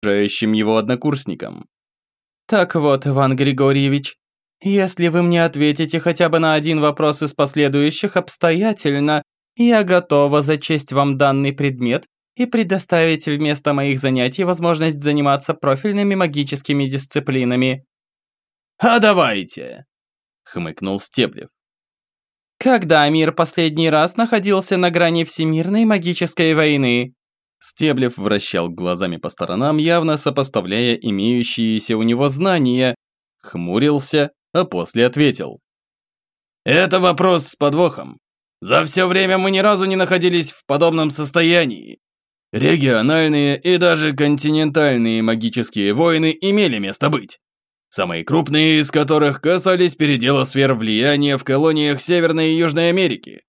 окружающим его однокурсникам. Так вот, Иван Григорьевич, если вы мне ответите хотя бы на один вопрос из последующих обстоятельно, я готова зачесть вам данный предмет и предоставить вместо моих занятий возможность заниматься профильными магическими дисциплинами. «А давайте!» — хмыкнул Стеблев. Когда мир последний раз находился на грани всемирной магической войны? Стеблев вращал глазами по сторонам, явно сопоставляя имеющиеся у него знания, хмурился, а после ответил. «Это вопрос с подвохом. За все время мы ни разу не находились в подобном состоянии. Региональные и даже континентальные магические войны имели место быть. Самые крупные из которых касались передела сфер влияния в колониях Северной и Южной Америки.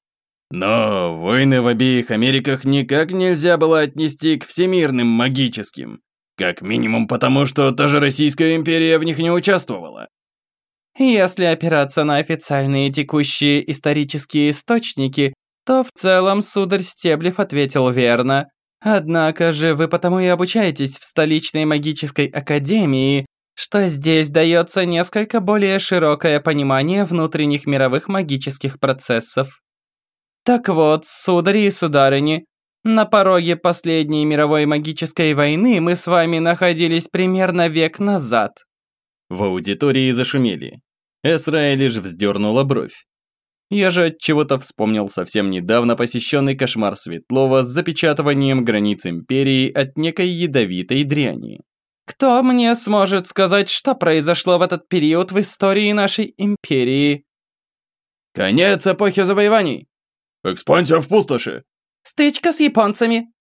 Но войны в обеих Америках никак нельзя было отнести к всемирным магическим. Как минимум потому, что та же Российская империя в них не участвовала. Если опираться на официальные текущие исторические источники, то в целом сударь Стеблев ответил верно. Однако же вы потому и обучаетесь в столичной магической академии, что здесь дается несколько более широкое понимание внутренних мировых магических процессов. Так вот, судари и сударыни, на пороге последней мировой магической войны мы с вами находились примерно век назад. В аудитории зашумели. Эсра лишь вздернула бровь. Я же от чего-то вспомнил совсем недавно посещенный кошмар Светлова с запечатыванием границ Империи от некой ядовитой дряни. Кто мне сможет сказать, что произошло в этот период в истории нашей Империи? Конец эпохи завоеваний. Экспансия в пустоши. Стычка с японцами.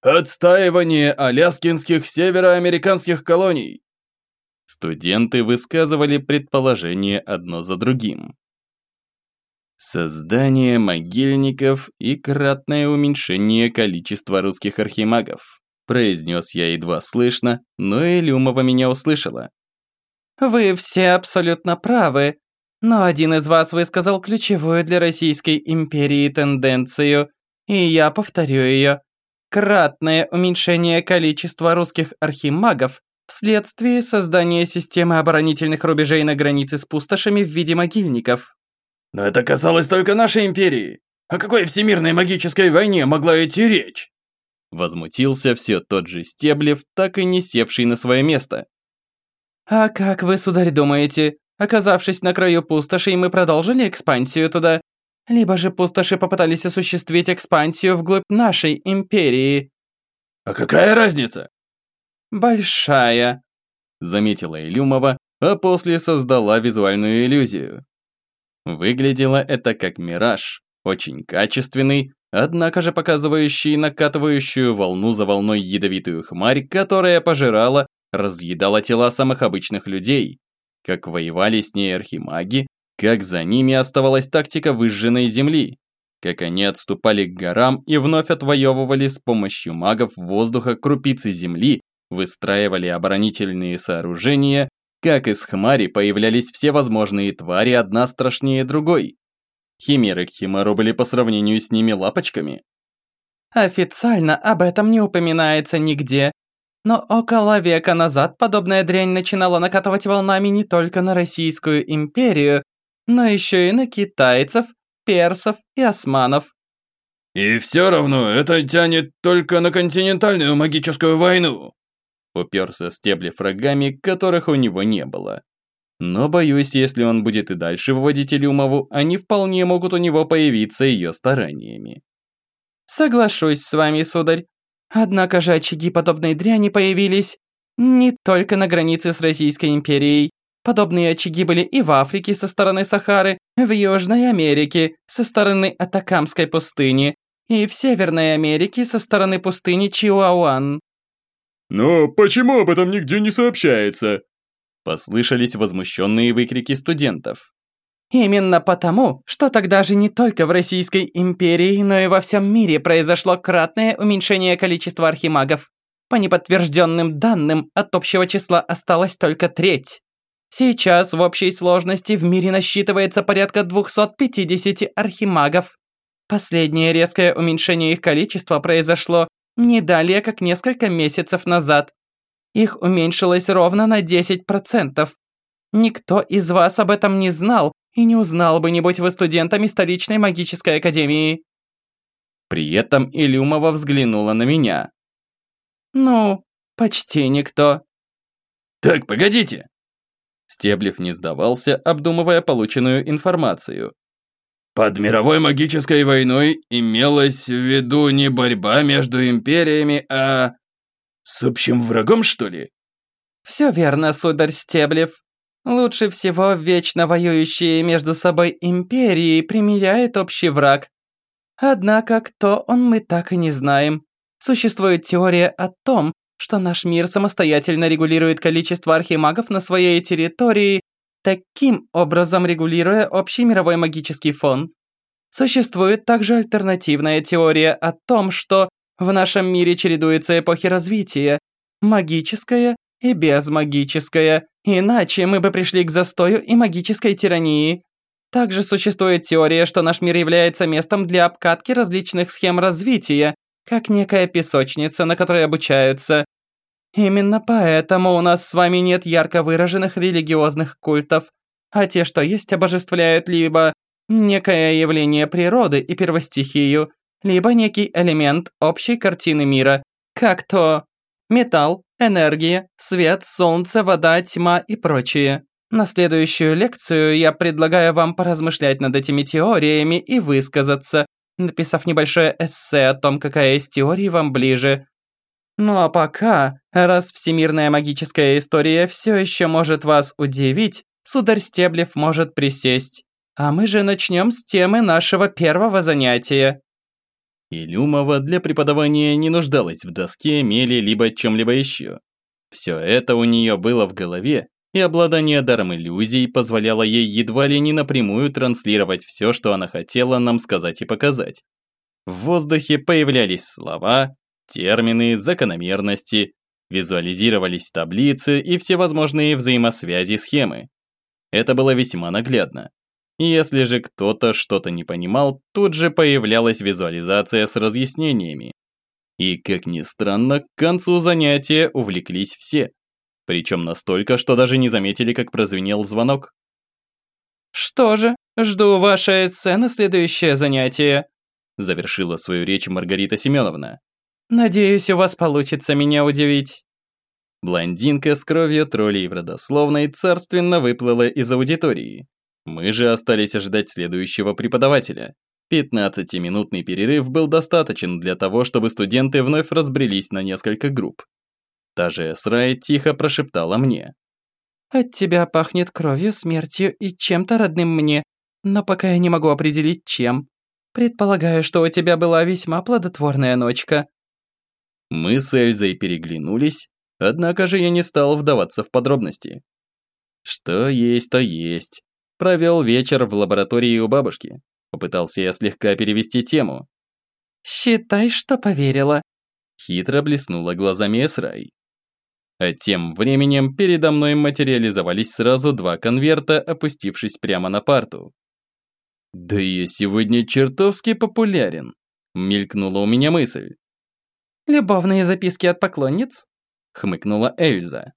Отстаивание аляскинских североамериканских колоний. Студенты высказывали предположения одно за другим. Создание могильников и кратное уменьшение количества русских архимагов, произнес я едва слышно, но Илюмова меня услышала. Вы все абсолютно правы, но один из вас высказал ключевую для Российской империи тенденцию, и я повторю ее. Кратное уменьшение количества русских архимагов вследствие создания системы оборонительных рубежей на границе с пустошами в виде могильников. Но это касалось только нашей империи. О какой всемирной магической войне могла идти речь? Возмутился все тот же Стеблев, так и не севший на свое место. «А как вы, сударь, думаете, оказавшись на краю пустоши, мы продолжили экспансию туда? Либо же пустоши попытались осуществить экспансию вглубь нашей империи?» «А какая разница?» «Большая», — заметила Илюмова, а после создала визуальную иллюзию. Выглядело это как мираж, очень качественный, однако же показывающий накатывающую волну за волной ядовитую хмарь, которая пожирала, разъедала тела самых обычных людей. Как воевали с ней архимаги, как за ними оставалась тактика выжженной земли, как они отступали к горам и вновь отвоевывали с помощью магов воздуха крупицы земли, выстраивали оборонительные сооружения, как из хмари появлялись все возможные твари, одна страшнее другой. Химеры к химеру были по сравнению с ними лапочками. Официально об этом не упоминается нигде, но около века назад подобная дрянь начинала накатывать волнами не только на Российскую империю, но еще и на китайцев, персов и османов. «И все равно это тянет только на континентальную магическую войну», Уперся стебли фрагами, которых у него не было. Но боюсь, если он будет и дальше выводить Илюмову, они вполне могут у него появиться ее стараниями. Соглашусь с вами, сударь. Однако же очаги подобной дряни появились не только на границе с Российской империей. Подобные очаги были и в Африке со стороны Сахары, в Южной Америке со стороны Атакамской пустыни, и в Северной Америке со стороны пустыни Чиуауан. «Но почему об этом нигде не сообщается?» Послышались возмущенные выкрики студентов. Именно потому, что тогда же не только в Российской империи, но и во всем мире произошло кратное уменьшение количества архимагов. По неподтвержденным данным, от общего числа осталась только треть. Сейчас в общей сложности в мире насчитывается порядка 250 архимагов. Последнее резкое уменьшение их количества произошло не далее, как несколько месяцев назад. Их уменьшилось ровно на 10%. Никто из вас об этом не знал и не узнал бы, не будь вы студентами столичной магической академии». При этом Илюмова взглянула на меня. «Ну, почти никто». «Так, погодите!» Стеблев не сдавался, обдумывая полученную информацию. Под мировой магической войной имелась в виду не борьба между империями, а... с общим врагом, что ли? Все верно, сударь Стеблев. Лучше всего вечно воюющие между собой империи примиряет общий враг. Однако кто он мы так и не знаем. Существует теория о том, что наш мир самостоятельно регулирует количество архимагов на своей территории, таким образом регулируя общий мировой магический фон. Существует также альтернативная теория о том, что в нашем мире чередуются эпохи развития, магическая и безмагическая, иначе мы бы пришли к застою и магической тирании. Также существует теория, что наш мир является местом для обкатки различных схем развития, как некая песочница, на которой обучаются. Именно поэтому у нас с вами нет ярко выраженных религиозных культов, а те, что есть, обожествляют либо некое явление природы и первостихию, либо некий элемент общей картины мира, как то металл, энергия, свет, солнце, вода, тьма и прочее. На следующую лекцию я предлагаю вам поразмышлять над этими теориями и высказаться, написав небольшое эссе о том, какая из теорий вам ближе. Ну а пока, раз всемирная магическая история все еще может вас удивить, сударь Стеблев может присесть. А мы же начнем с темы нашего первого занятия. Илюмова для преподавания не нуждалась в доске, мели, либо чем-либо еще. Все это у нее было в голове, и обладание даром иллюзий позволяло ей едва ли не напрямую транслировать все, что она хотела нам сказать и показать. В воздухе появлялись слова, термины, закономерности, визуализировались таблицы и всевозможные взаимосвязи схемы. Это было весьма наглядно. Если же кто-то что-то не понимал, тут же появлялась визуализация с разъяснениями. И, как ни странно, к концу занятия увлеклись все. Причем настолько, что даже не заметили, как прозвенел звонок. «Что же, жду ваше эссе на следующее занятие», завершила свою речь Маргарита Семеновна. «Надеюсь, у вас получится меня удивить». Блондинка с кровью троллей в родословной царственно выплыла из аудитории. Мы же остались ожидать следующего преподавателя. 15-минутный перерыв был достаточен для того, чтобы студенты вновь разбрелись на несколько групп. Та же Эсрай тихо прошептала мне. «От тебя пахнет кровью, смертью и чем-то родным мне, но пока я не могу определить, чем. Предполагаю, что у тебя была весьма плодотворная ночка». Мы с Эльзой переглянулись, однако же я не стал вдаваться в подробности. Что есть, то есть. Провел вечер в лаборатории у бабушки. Попытался я слегка перевести тему. «Считай, что поверила», Хитро блеснула глазами Эсрай. А тем временем передо мной материализовались сразу два конверта, опустившись прямо на парту. «Да я сегодня чертовски популярен», — мелькнула у меня мысль. «Любовные записки от поклонниц?» — хмыкнула Эльза.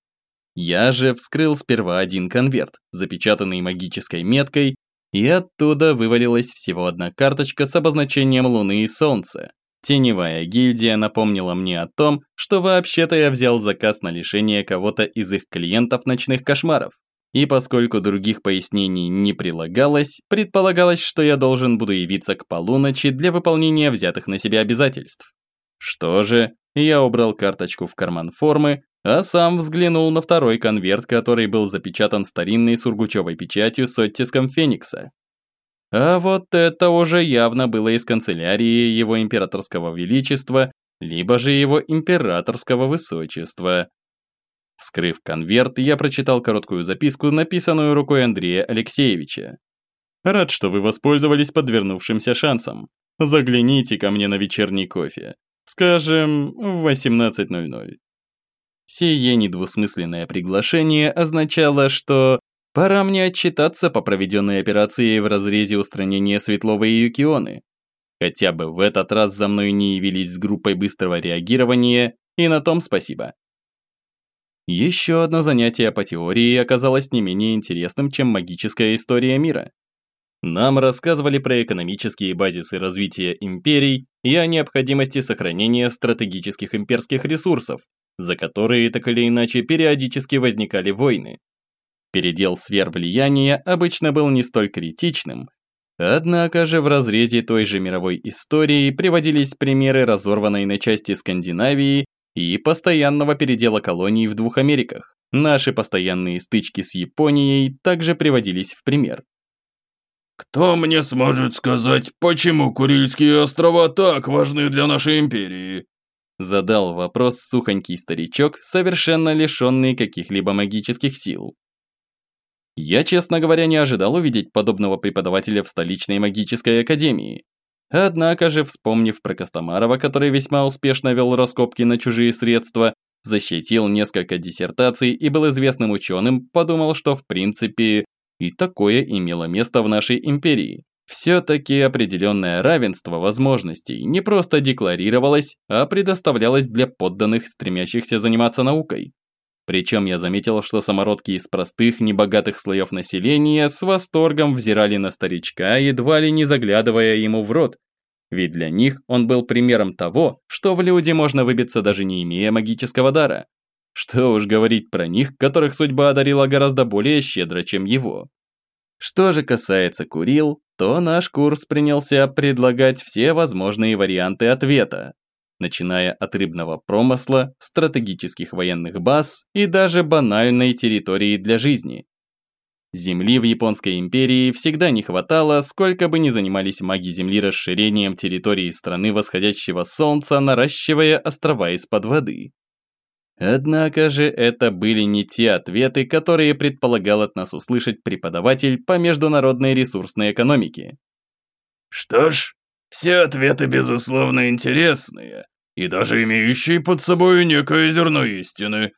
Я же вскрыл сперва один конверт, запечатанный магической меткой, и оттуда вывалилась всего одна карточка с обозначением Луны и Солнца. Теневая гильдия напомнила мне о том, что вообще-то я взял заказ на лишение кого-то из их клиентов ночных кошмаров. И поскольку других пояснений не прилагалось, предполагалось, что я должен буду явиться к полуночи для выполнения взятых на себя обязательств. Что же, я убрал карточку в карман формы, а сам взглянул на второй конверт, который был запечатан старинной сургучевой печатью с оттиском Феникса. А вот это уже явно было из канцелярии его императорского величества, либо же его императорского высочества. Вскрыв конверт, я прочитал короткую записку, написанную рукой Андрея Алексеевича. «Рад, что вы воспользовались подвернувшимся шансом. Загляните ко мне на вечерний кофе. Скажем, в 18.00. Сие недвусмысленное приглашение означало, что пора мне отчитаться по проведенной операции в разрезе устранения Светлова и Юкионы. Хотя бы в этот раз за мной не явились с группой быстрого реагирования, и на том спасибо. Еще одно занятие по теории оказалось не менее интересным, чем магическая история мира. Нам рассказывали про экономические базисы развития империй и о необходимости сохранения стратегических имперских ресурсов, за которые так или иначе периодически возникали войны. Передел сфер влияния обычно был не столь критичным, однако же в разрезе той же мировой истории приводились примеры разорванной на части Скандинавии и постоянного передела колоний в двух Америках. Наши постоянные стычки с Японией также приводились в пример. «Кто мне сможет сказать, почему Курильские острова так важны для нашей империи?» Задал вопрос сухонький старичок, совершенно лишенный каких-либо магических сил. Я, честно говоря, не ожидал увидеть подобного преподавателя в столичной магической академии. Однако же, вспомнив про Костомарова, который весьма успешно вел раскопки на чужие средства, защитил несколько диссертаций и был известным ученым, подумал, что в принципе и такое имело место в нашей империи. Все-таки определенное равенство возможностей не просто декларировалось, а предоставлялось для подданных, стремящихся заниматься наукой. Причем я заметил, что самородки из простых, небогатых слоев населения с восторгом взирали на старичка, едва ли не заглядывая ему в рот. Ведь для них он был примером того, что в люди можно выбиться даже не имея магического дара. Что уж говорить про них, которых судьба одарила гораздо более щедро, чем его. Что же касается Курил, то наш курс принялся предлагать все возможные варианты ответа, начиная от рыбного промысла, стратегических военных баз и даже банальной территории для жизни. Земли в Японской империи всегда не хватало, сколько бы ни занимались маги Земли расширением территории страны восходящего солнца, наращивая острова из-под воды. Однако же это были не те ответы, которые предполагал от нас услышать преподаватель по международной ресурсной экономике. Что ж, все ответы безусловно интересные и даже имеющие под собой некое зерно истины.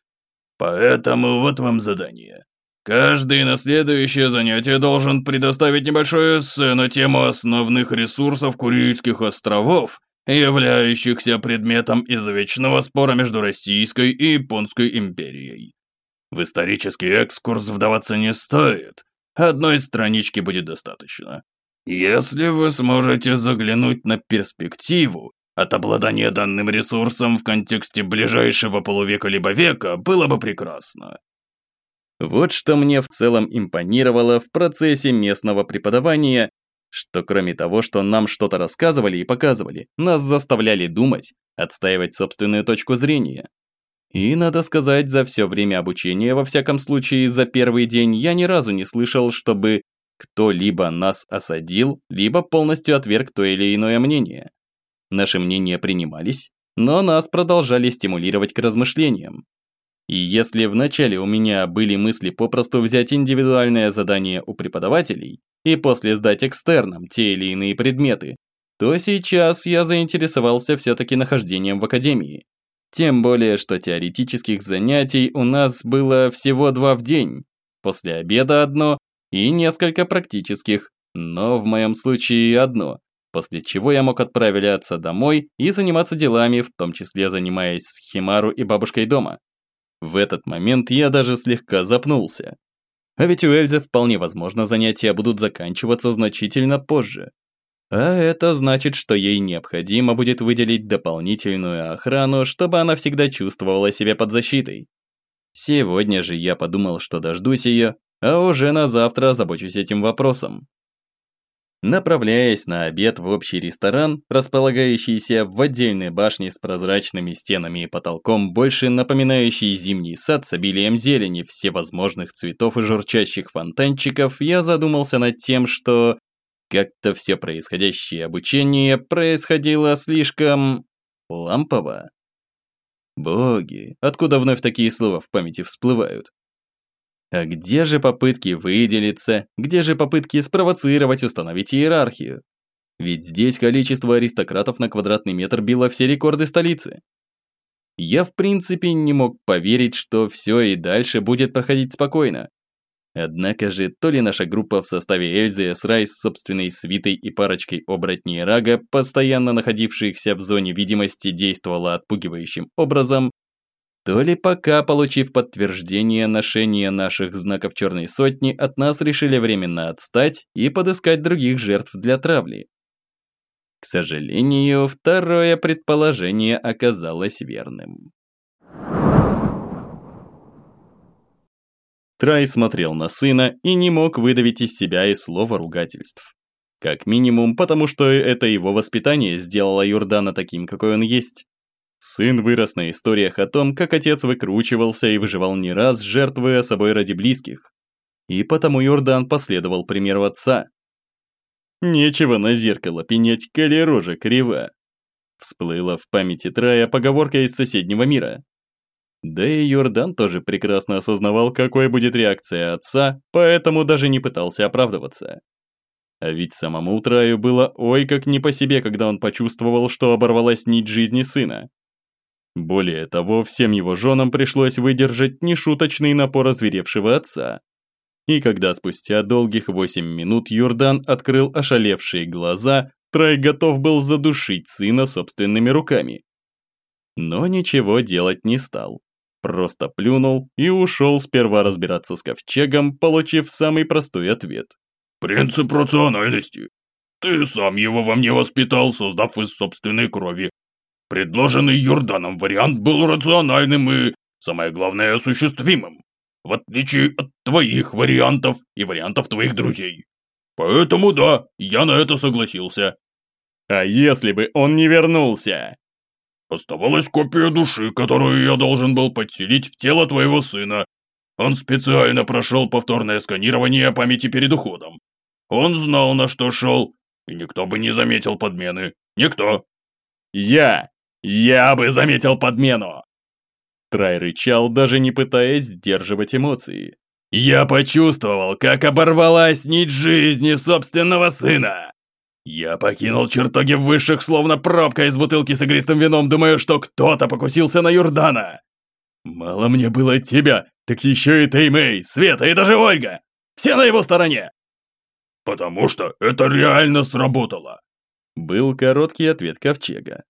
Поэтому вот вам задание. Каждый на следующее занятие должен предоставить небольшое эссе на тему основных ресурсов Курильских островов являющихся предметом извечного спора между Российской и Японской империей. В исторический экскурс вдаваться не стоит, одной странички будет достаточно. Если вы сможете заглянуть на перспективу, от обладания данным ресурсом в контексте ближайшего полувека либо века было бы прекрасно. Вот что мне в целом импонировало в процессе местного преподавания что кроме того, что нам что-то рассказывали и показывали, нас заставляли думать, отстаивать собственную точку зрения. И, надо сказать, за все время обучения, во всяком случае за первый день, я ни разу не слышал, чтобы кто-либо нас осадил, либо полностью отверг то или иное мнение. Наши мнения принимались, но нас продолжали стимулировать к размышлениям. И если вначале у меня были мысли попросту взять индивидуальное задание у преподавателей и после сдать экстерном те или иные предметы, то сейчас я заинтересовался все-таки нахождением в академии. Тем более, что теоретических занятий у нас было всего два в день. После обеда одно и несколько практических, но в моем случае одно, после чего я мог отправляться домой и заниматься делами, в том числе занимаясь с Химару и бабушкой дома. В этот момент я даже слегка запнулся. А ведь у Эльзы вполне возможно занятия будут заканчиваться значительно позже. А это значит, что ей необходимо будет выделить дополнительную охрану, чтобы она всегда чувствовала себя под защитой. Сегодня же я подумал, что дождусь ее, а уже на завтра озабочусь этим вопросом. Направляясь на обед в общий ресторан, располагающийся в отдельной башне с прозрачными стенами и потолком, больше напоминающий зимний сад с обилием зелени, всевозможных цветов и журчащих фонтанчиков, я задумался над тем, что как-то все происходящее обучение происходило слишком... лампово. Боги, откуда вновь такие слова в памяти всплывают? А где же попытки выделиться, где же попытки спровоцировать, установить иерархию? Ведь здесь количество аристократов на квадратный метр било все рекорды столицы. Я в принципе не мог поверить, что все и дальше будет проходить спокойно. Однако же, то ли наша группа в составе Эльзы с Рай с собственной свитой и парочкой оборотней Рага, постоянно находившихся в зоне видимости, действовала отпугивающим образом, то ли пока, получив подтверждение ношения наших знаков Черной Сотни, от нас решили временно отстать и подыскать других жертв для травли. К сожалению, второе предположение оказалось верным. Трай смотрел на сына и не мог выдавить из себя и слова ругательств. Как минимум, потому что это его воспитание сделало Юрдана таким, какой он есть. Сын вырос на историях о том, как отец выкручивался и выживал не раз, жертвуя собой ради близких. И потому Юрдан последовал примеру отца. Нечего на зеркало пенять, коли рожа крива. Всплыла в памяти Трая поговорка из соседнего мира. Да и Йордан тоже прекрасно осознавал, какой будет реакция отца, поэтому даже не пытался оправдываться. А ведь самому Траю было ой как не по себе, когда он почувствовал, что оборвалась нить жизни сына. Более того, всем его женам пришлось выдержать нешуточный напор озверевшего отца. И когда спустя долгих восемь минут Юрдан открыл ошалевшие глаза, Трай готов был задушить сына собственными руками. Но ничего делать не стал. Просто плюнул и ушел сперва разбираться с ковчегом, получив самый простой ответ. «Принцип рациональности. Ты сам его во мне воспитал, создав из собственной крови. Предложенный Юрданом вариант был рациональным и, самое главное, осуществимым, в отличие от твоих вариантов и вариантов твоих друзей. Поэтому да, я на это согласился». «А если бы он не вернулся?» Оставалась копия души, которую я должен был подселить в тело твоего сына. Он специально прошел повторное сканирование памяти перед уходом. Он знал, на что шел, и никто бы не заметил подмены. Никто. Я! Я бы заметил подмену! Трай рычал, даже не пытаясь сдерживать эмоции. Я почувствовал, как оборвалась нить жизни собственного сына. Я покинул чертоги высших, словно пробка из бутылки с игристым вином, думая, что кто-то покусился на Юрдана. Мало мне было тебя, так еще и Теймей, Света и даже Ольга. Все на его стороне. Потому что это реально сработало. Был короткий ответ Ковчега.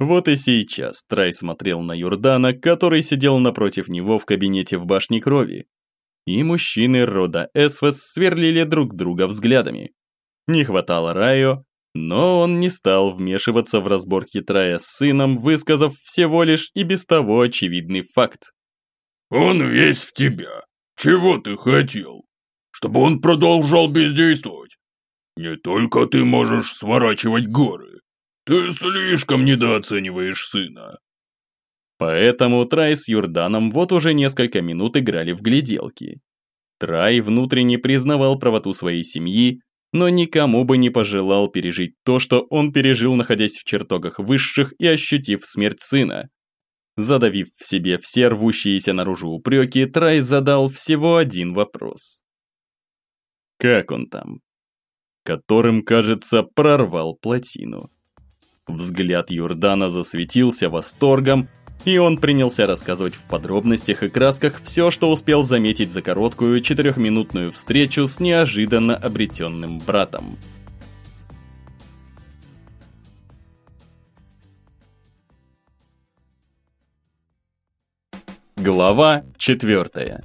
Вот и сейчас Трай смотрел на Юрдана, который сидел напротив него в кабинете в башне крови. И мужчины рода Эсвес сверлили друг друга взглядами. Не хватало Райо, но он не стал вмешиваться в разборки Трая с сыном, высказав всего лишь и без того очевидный факт. «Он весь в тебя. Чего ты хотел? Чтобы он продолжал бездействовать? Не только ты можешь сворачивать горы. Ты слишком недооцениваешь сына». Поэтому Трай с Юрданом вот уже несколько минут играли в гляделки. Трай внутренне признавал правоту своей семьи, но никому бы не пожелал пережить то, что он пережил, находясь в чертогах высших и ощутив смерть сына. Задавив в себе все рвущиеся наружу упреки, Трай задал всего один вопрос. Как он там? Которым, кажется, прорвал плотину. Взгляд Юрдана засветился восторгом, и он принялся рассказывать в подробностях и красках все, что успел заметить за короткую четырехминутную встречу с неожиданно обретенным братом. Глава 4.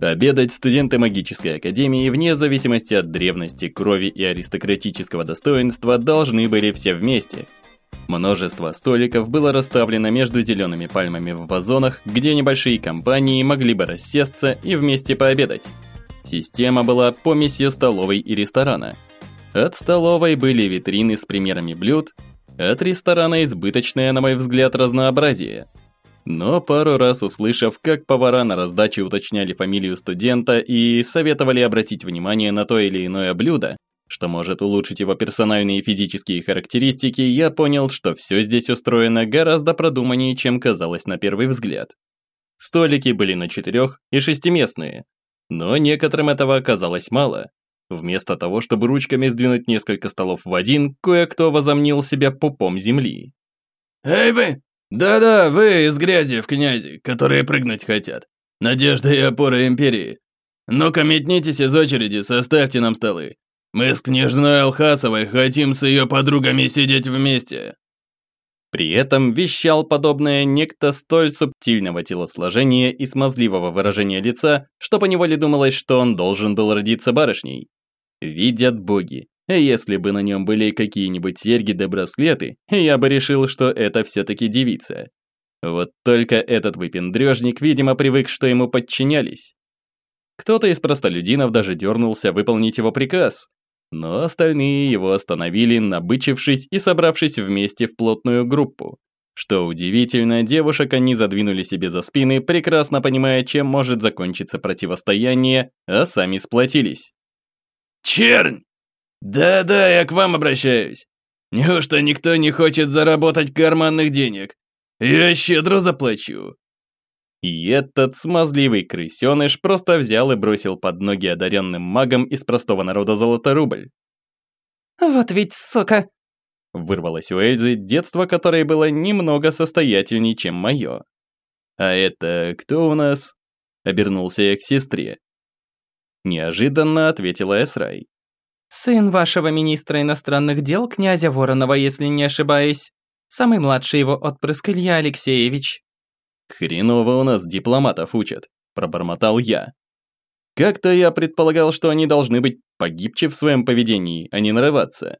Обедать студенты магической академии, вне зависимости от древности, крови и аристократического достоинства, должны были все вместе – Множество столиков было расставлено между зелеными пальмами в вазонах, где небольшие компании могли бы рассесться и вместе пообедать. Система была помесью столовой и ресторана. От столовой были витрины с примерами блюд, от ресторана избыточное, на мой взгляд, разнообразие. Но пару раз услышав, как повара на раздаче уточняли фамилию студента и советовали обратить внимание на то или иное блюдо, что может улучшить его персональные физические характеристики, я понял, что все здесь устроено гораздо продуманнее, чем казалось на первый взгляд. Столики были на четырех и шестиместные, но некоторым этого оказалось мало. Вместо того, чтобы ручками сдвинуть несколько столов в один, кое-кто возомнил себя пупом земли. «Эй вы! Да-да, вы из грязи в князи, которые прыгнуть хотят. Надежда и опора империи. Ну-ка метнитесь из очереди, составьте нам столы. Мы с княжной Алхасовой хотим с ее подругами сидеть вместе». При этом вещал подобное некто столь субтильного телосложения и смазливого выражения лица, что поневоле думалось, что он должен был родиться барышней. Видят боги. Если бы на нем были какие-нибудь серьги да браслеты, я бы решил, что это все-таки девица. Вот только этот выпендрежник, видимо, привык, что ему подчинялись. Кто-то из простолюдинов даже дернулся выполнить его приказ, но остальные его остановили, набычившись и собравшись вместе в плотную группу. Что удивительно, девушек они задвинули себе за спины, прекрасно понимая, чем может закончиться противостояние, а сами сплотились. «Чернь! Да-да, я к вам обращаюсь. Неужто никто не хочет заработать карманных денег? Я щедро заплачу. И этот смазливый крысеныш просто взял и бросил под ноги одаренным магам из простого народа золоторубль. «Вот ведь сука!» Вырвалось у Эльзы детство, которое было немного состоятельней, чем мое. «А это кто у нас?» Обернулся я к сестре. Неожиданно ответила Эсрай. «Сын вашего министра иностранных дел, князя Воронова, если не ошибаюсь. Самый младший его отпрыск Илья Алексеевич». «Хреново у нас дипломатов учат», – пробормотал я. «Как-то я предполагал, что они должны быть погибче в своем поведении, а не нарываться».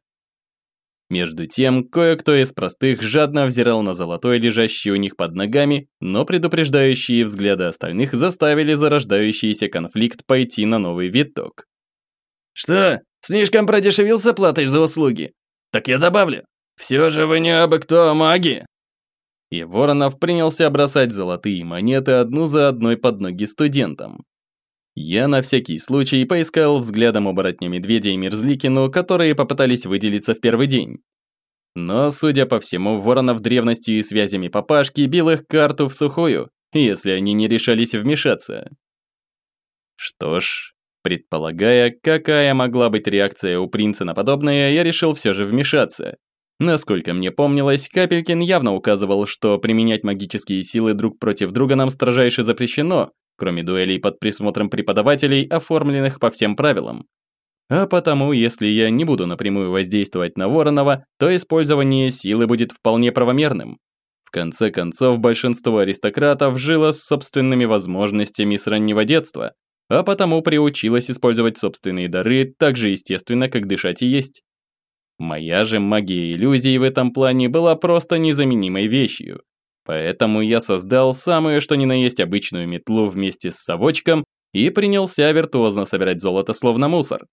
Между тем, кое-кто из простых жадно взирал на золотой, лежащий у них под ногами, но предупреждающие взгляды остальных заставили зарождающийся конфликт пойти на новый виток. «Что, слишком продешевился платой за услуги? Так я добавлю. Все же вы не абы кто, а маги!» И Воронов принялся бросать золотые монеты одну за одной под ноги студентам. Я на всякий случай поискал взглядом оборотня медведя и мерзликину, которые попытались выделиться в первый день. Но, судя по всему, Воронов древностью и связями папашки бил их карту в сухую, если они не решались вмешаться. Что ж, предполагая, какая могла быть реакция у принца на подобное, я решил все же вмешаться. Насколько мне помнилось, Капелькин явно указывал, что применять магические силы друг против друга нам строжайше запрещено, кроме дуэлей под присмотром преподавателей, оформленных по всем правилам. А потому, если я не буду напрямую воздействовать на Воронова, то использование силы будет вполне правомерным. В конце концов, большинство аристократов жило с собственными возможностями с раннего детства, а потому приучилось использовать собственные дары так же естественно, как дышать и есть. Моя же магия иллюзий в этом плане была просто незаменимой вещью. Поэтому я создал самую что ни на есть обычную метлу вместе с совочком и принялся виртуозно собирать золото словно мусор.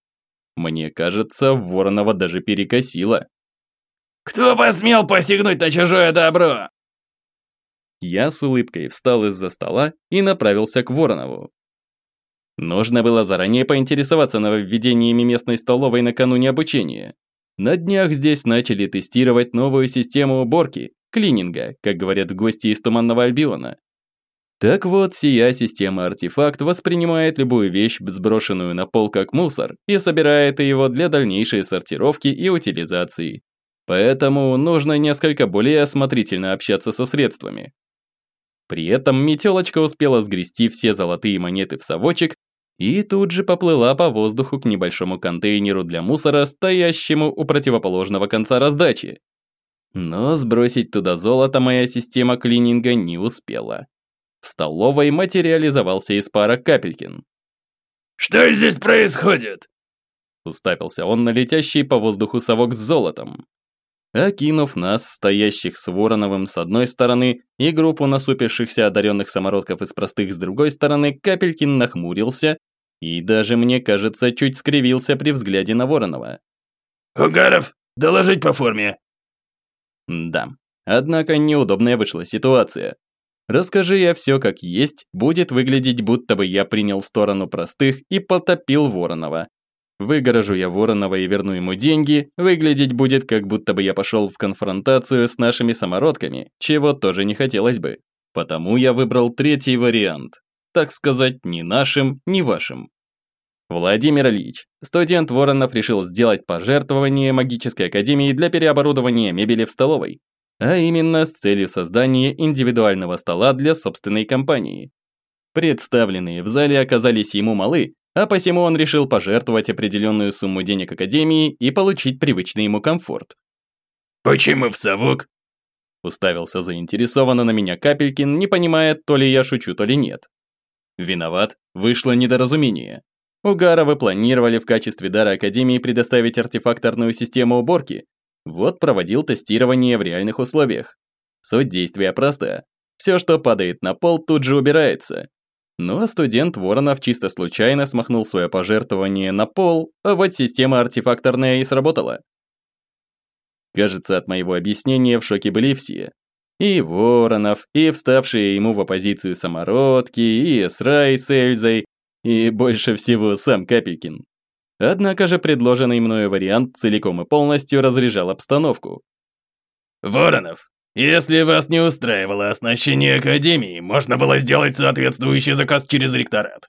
Мне кажется, Воронова даже перекосило. «Кто посмел посягнуть на чужое добро?» Я с улыбкой встал из-за стола и направился к Воронову. Нужно было заранее поинтересоваться нововведениями местной столовой накануне обучения. На днях здесь начали тестировать новую систему уборки, клининга, как говорят гости из Туманного Альбиона. Так вот, сия система-артефакт воспринимает любую вещь, сброшенную на пол как мусор, и собирает его для дальнейшей сортировки и утилизации. Поэтому нужно несколько более осмотрительно общаться со средствами. При этом метелочка успела сгрести все золотые монеты в совочек и тут же поплыла по воздуху к небольшому контейнеру для мусора, стоящему у противоположного конца раздачи. Но сбросить туда золото моя система клининга не успела. В столовой материализовался из пара Капелькин. «Что здесь происходит?» Уставился он на летящий по воздуху совок с золотом. Окинув нас, стоящих с Вороновым с одной стороны, и группу насупившихся одаренных самородков из простых с другой стороны, Капелькин нахмурился и даже, мне кажется, чуть скривился при взгляде на Воронова. «Угаров, доложить по форме!» Да, однако неудобная вышла ситуация. Расскажи я все как есть, будет выглядеть, будто бы я принял сторону простых и потопил Воронова. Выгорожу я Воронова и верну ему деньги, выглядеть будет, как будто бы я пошел в конфронтацию с нашими самородками, чего тоже не хотелось бы. Потому я выбрал третий вариант так сказать, ни нашим, ни вашим. Владимир Ильич, студент Воронов решил сделать пожертвование магической академии для переоборудования мебели в столовой, а именно с целью создания индивидуального стола для собственной компании. Представленные в зале оказались ему малы, а посему он решил пожертвовать определенную сумму денег академии и получить привычный ему комфорт. «Почему в совок?» Уставился заинтересованно на меня Капелькин, не понимая, то ли я шучу, то ли нет. Виноват, вышло недоразумение. Угаровы планировали в качестве дара Академии предоставить артефакторную систему уборки. Вот проводил тестирование в реальных условиях. Суть действия проста. Все, что падает на пол, тут же убирается. Ну а студент Воронов чисто случайно смахнул свое пожертвование на пол, а вот система артефакторная и сработала. Кажется, от моего объяснения в шоке были все. И Воронов, и вставшие ему в оппозицию самородки, и Эсрай с Эльзой, и больше всего сам Капелькин. Однако же предложенный мною вариант целиком и полностью разряжал обстановку. «Воронов, если вас не устраивало оснащение Академии, можно было сделать соответствующий заказ через ректорат.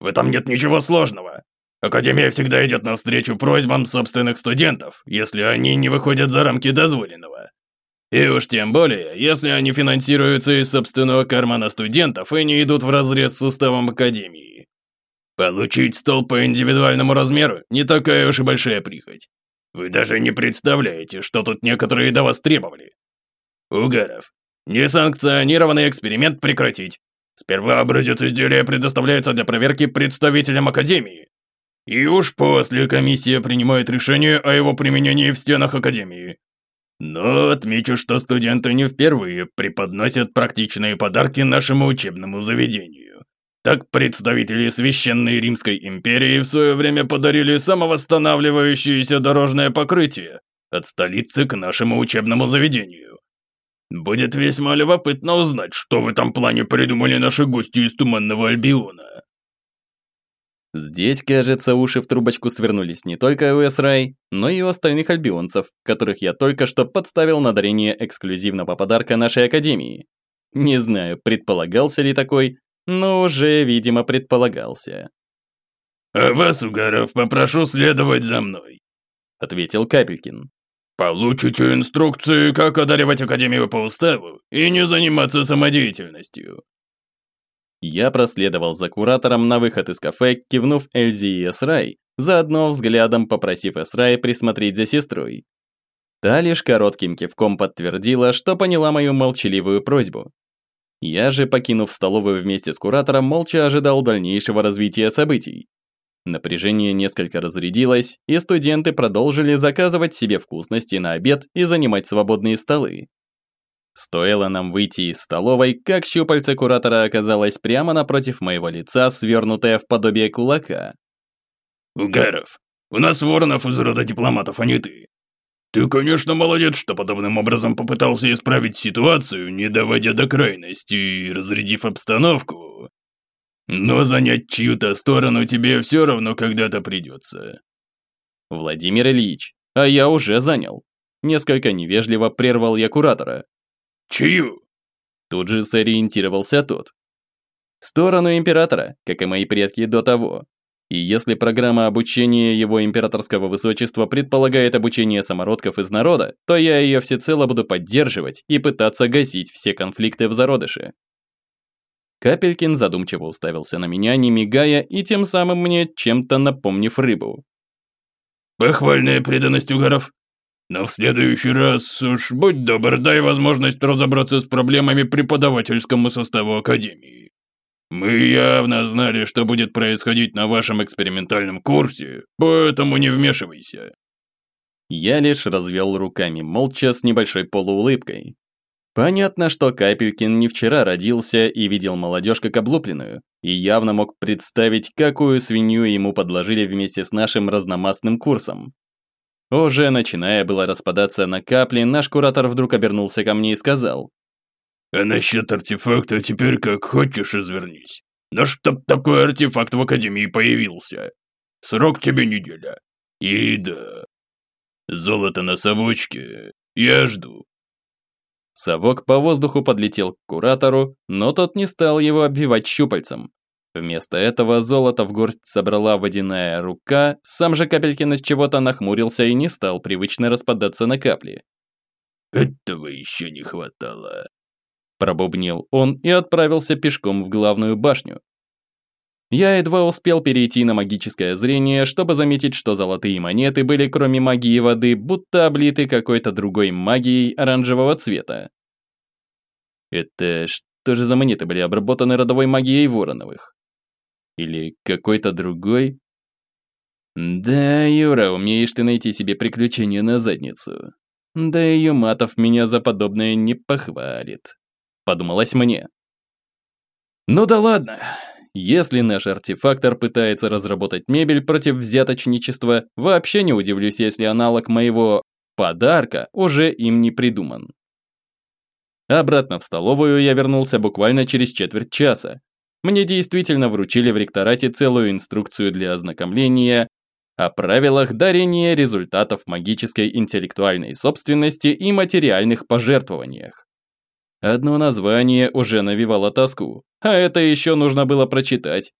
В этом нет ничего сложного. Академия всегда идет навстречу просьбам собственных студентов, если они не выходят за рамки дозволенного. И уж тем более, если они финансируются из собственного кармана студентов и не идут вразрез с уставом Академии. Получить стол по индивидуальному размеру – не такая уж и большая прихоть. Вы даже не представляете, что тут некоторые до вас требовали. Угаров, несанкционированный эксперимент прекратить. Сперва образец изделия предоставляется для проверки представителям Академии. И уж после комиссия принимает решение о его применении в стенах Академии. Но отмечу, что студенты не впервые преподносят практичные подарки нашему учебному заведению. Так представители Священной Римской империи в свое время подарили самовосстанавливающееся дорожное покрытие от столицы к нашему учебному заведению. Будет весьма любопытно узнать, что в этом плане придумали наши гости из Туманного Альбиона. Здесь, кажется, уши в трубочку свернулись не только у Эсрай, но и у остальных альбионцев, которых я только что подставил на дарение эксклюзивного подарка нашей Академии. Не знаю, предполагался ли такой, но уже, видимо, предполагался. «А вас, Угаров, попрошу следовать за мной», — ответил Капелькин. «Получите инструкции, как одаривать Академию по уставу и не заниматься самодеятельностью. Я проследовал за куратором на выход из кафе, кивнув Эльзи и Эсрай, заодно взглядом попросив Эсрай присмотреть за сестрой. Та лишь коротким кивком подтвердила, что поняла мою молчаливую просьбу. Я же, покинув столовую вместе с куратором, молча ожидал дальнейшего развития событий. Напряжение несколько разрядилось, и студенты продолжили заказывать себе вкусности на обед и занимать свободные столы. Стоило нам выйти из столовой, как щупальце куратора оказалось прямо напротив моего лица, свернутое в подобие кулака. «Угаров, у нас Воронов из рода дипломатов, а не ты. Ты, конечно, молодец, что подобным образом попытался исправить ситуацию, не доводя до крайности и разрядив обстановку. Но занять чью-то сторону тебе все равно когда-то придется». «Владимир Ильич, а я уже занял». Несколько невежливо прервал я куратора. «Чью?» Тут же сориентировался тот. сторону императора, как и мои предки до того. И если программа обучения его императорского высочества предполагает обучение самородков из народа, то я ее всецело буду поддерживать и пытаться гасить все конфликты в зародыше. Капелькин задумчиво уставился на меня, не мигая, и тем самым мне чем-то напомнив рыбу. «Похвальная преданность, Угаров. Но в следующий раз уж будь добр, дай возможность разобраться с проблемами преподавательскому составу Академии. Мы явно знали, что будет происходить на вашем экспериментальном курсе, поэтому не вмешивайся». Я лишь развел руками, молча с небольшой полуулыбкой. Понятно, что Капелькин не вчера родился и видел молодежь как облупленную, и явно мог представить, какую свинью ему подложили вместе с нашим разномастным курсом. Уже начиная было распадаться на капли, наш куратор вдруг обернулся ко мне и сказал. «А насчет артефакта теперь как хочешь извернись. Но чтоб такой артефакт в Академии появился. Срок тебе неделя. И да, золото на совочке. Я жду». Совок по воздуху подлетел к куратору, но тот не стал его обвивать щупальцем. Вместо этого золото в горсть собрала водяная рука, сам же Капелькин из чего-то нахмурился и не стал привычно распадаться на капли. «Этого еще не хватало», – пробубнил он и отправился пешком в главную башню. Я едва успел перейти на магическое зрение, чтобы заметить, что золотые монеты были, кроме магии воды, будто облиты какой-то другой магией оранжевого цвета. Это что же за монеты были обработаны родовой магией Вороновых? Или какой-то другой? Да, Юра, умеешь ты найти себе приключения на задницу. Да и Юматов меня за подобное не похвалит. Подумалось мне. Ну да ладно. Если наш артефактор пытается разработать мебель против взяточничества, вообще не удивлюсь, если аналог моего подарка уже им не придуман. Обратно в столовую я вернулся буквально через четверть часа. Мне действительно вручили в ректорате целую инструкцию для ознакомления о правилах дарения результатов магической интеллектуальной собственности и материальных пожертвованиях. Одно название уже навевало тоску, а это еще нужно было прочитать.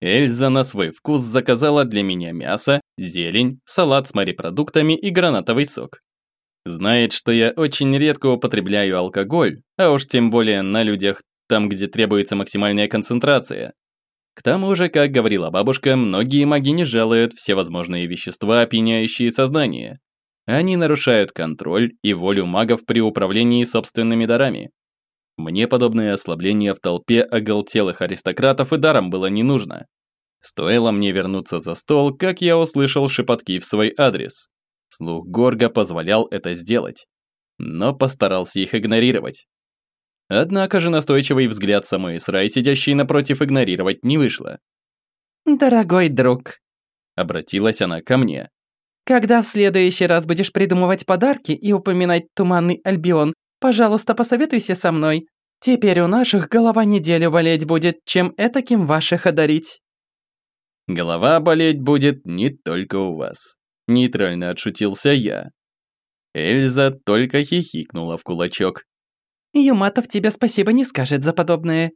Эльза на свой вкус заказала для меня мясо, зелень, салат с морепродуктами и гранатовый сок. Знает, что я очень редко употребляю алкоголь, а уж тем более на людях, там, где требуется максимальная концентрация. К тому же, как говорила бабушка, многие маги не жалуют всевозможные вещества, опьяняющие сознание. Они нарушают контроль и волю магов при управлении собственными дарами. Мне подобное ослабление в толпе оголтелых аристократов и даром было не нужно. Стоило мне вернуться за стол, как я услышал шепотки в свой адрес. Слух Горга позволял это сделать, но постарался их игнорировать. Однако же настойчивый взгляд самой Срай, сидящей напротив, игнорировать не вышло. «Дорогой друг», — обратилась она ко мне. «Когда в следующий раз будешь придумывать подарки и упоминать Туманный Альбион, пожалуйста, посоветуйся со мной. Теперь у наших голова неделю болеть будет, чем этаким ваших одарить». «Голова болеть будет не только у вас», Нейтрально отшутился я. Эльза только хихикнула в кулачок. «Юматов тебе спасибо не скажет за подобное».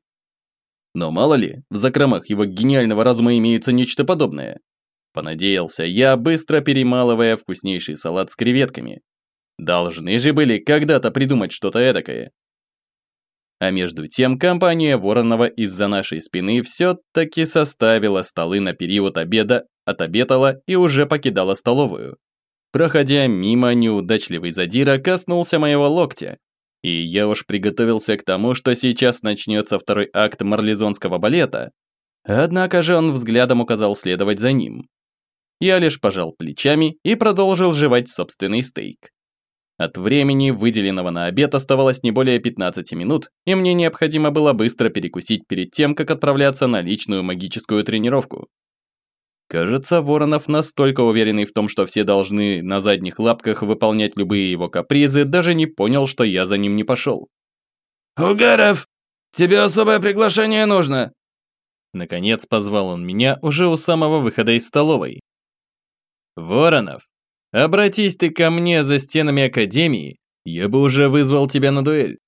Но мало ли, в закромах его гениального разума имеется нечто подобное. Понадеялся я, быстро перемалывая вкуснейший салат с креветками. Должны же были когда-то придумать что-то эдакое. А между тем компания Воронова из-за нашей спины все-таки составила столы на период обеда, отобедала и уже покидала столовую. Проходя мимо, неудачливый задира коснулся моего локтя, и я уж приготовился к тому, что сейчас начнется второй акт марлезонского балета, однако же он взглядом указал следовать за ним. Я лишь пожал плечами и продолжил жевать собственный стейк. От времени, выделенного на обед, оставалось не более 15 минут, и мне необходимо было быстро перекусить перед тем, как отправляться на личную магическую тренировку. Кажется, Воронов, настолько уверенный в том, что все должны на задних лапках выполнять любые его капризы, даже не понял, что я за ним не пошел. «Угаров, тебе особое приглашение нужно!» Наконец позвал он меня уже у самого выхода из столовой. «Воронов, Обратись ты ко мне за стенами Академии, я бы уже вызвал тебя на дуэль.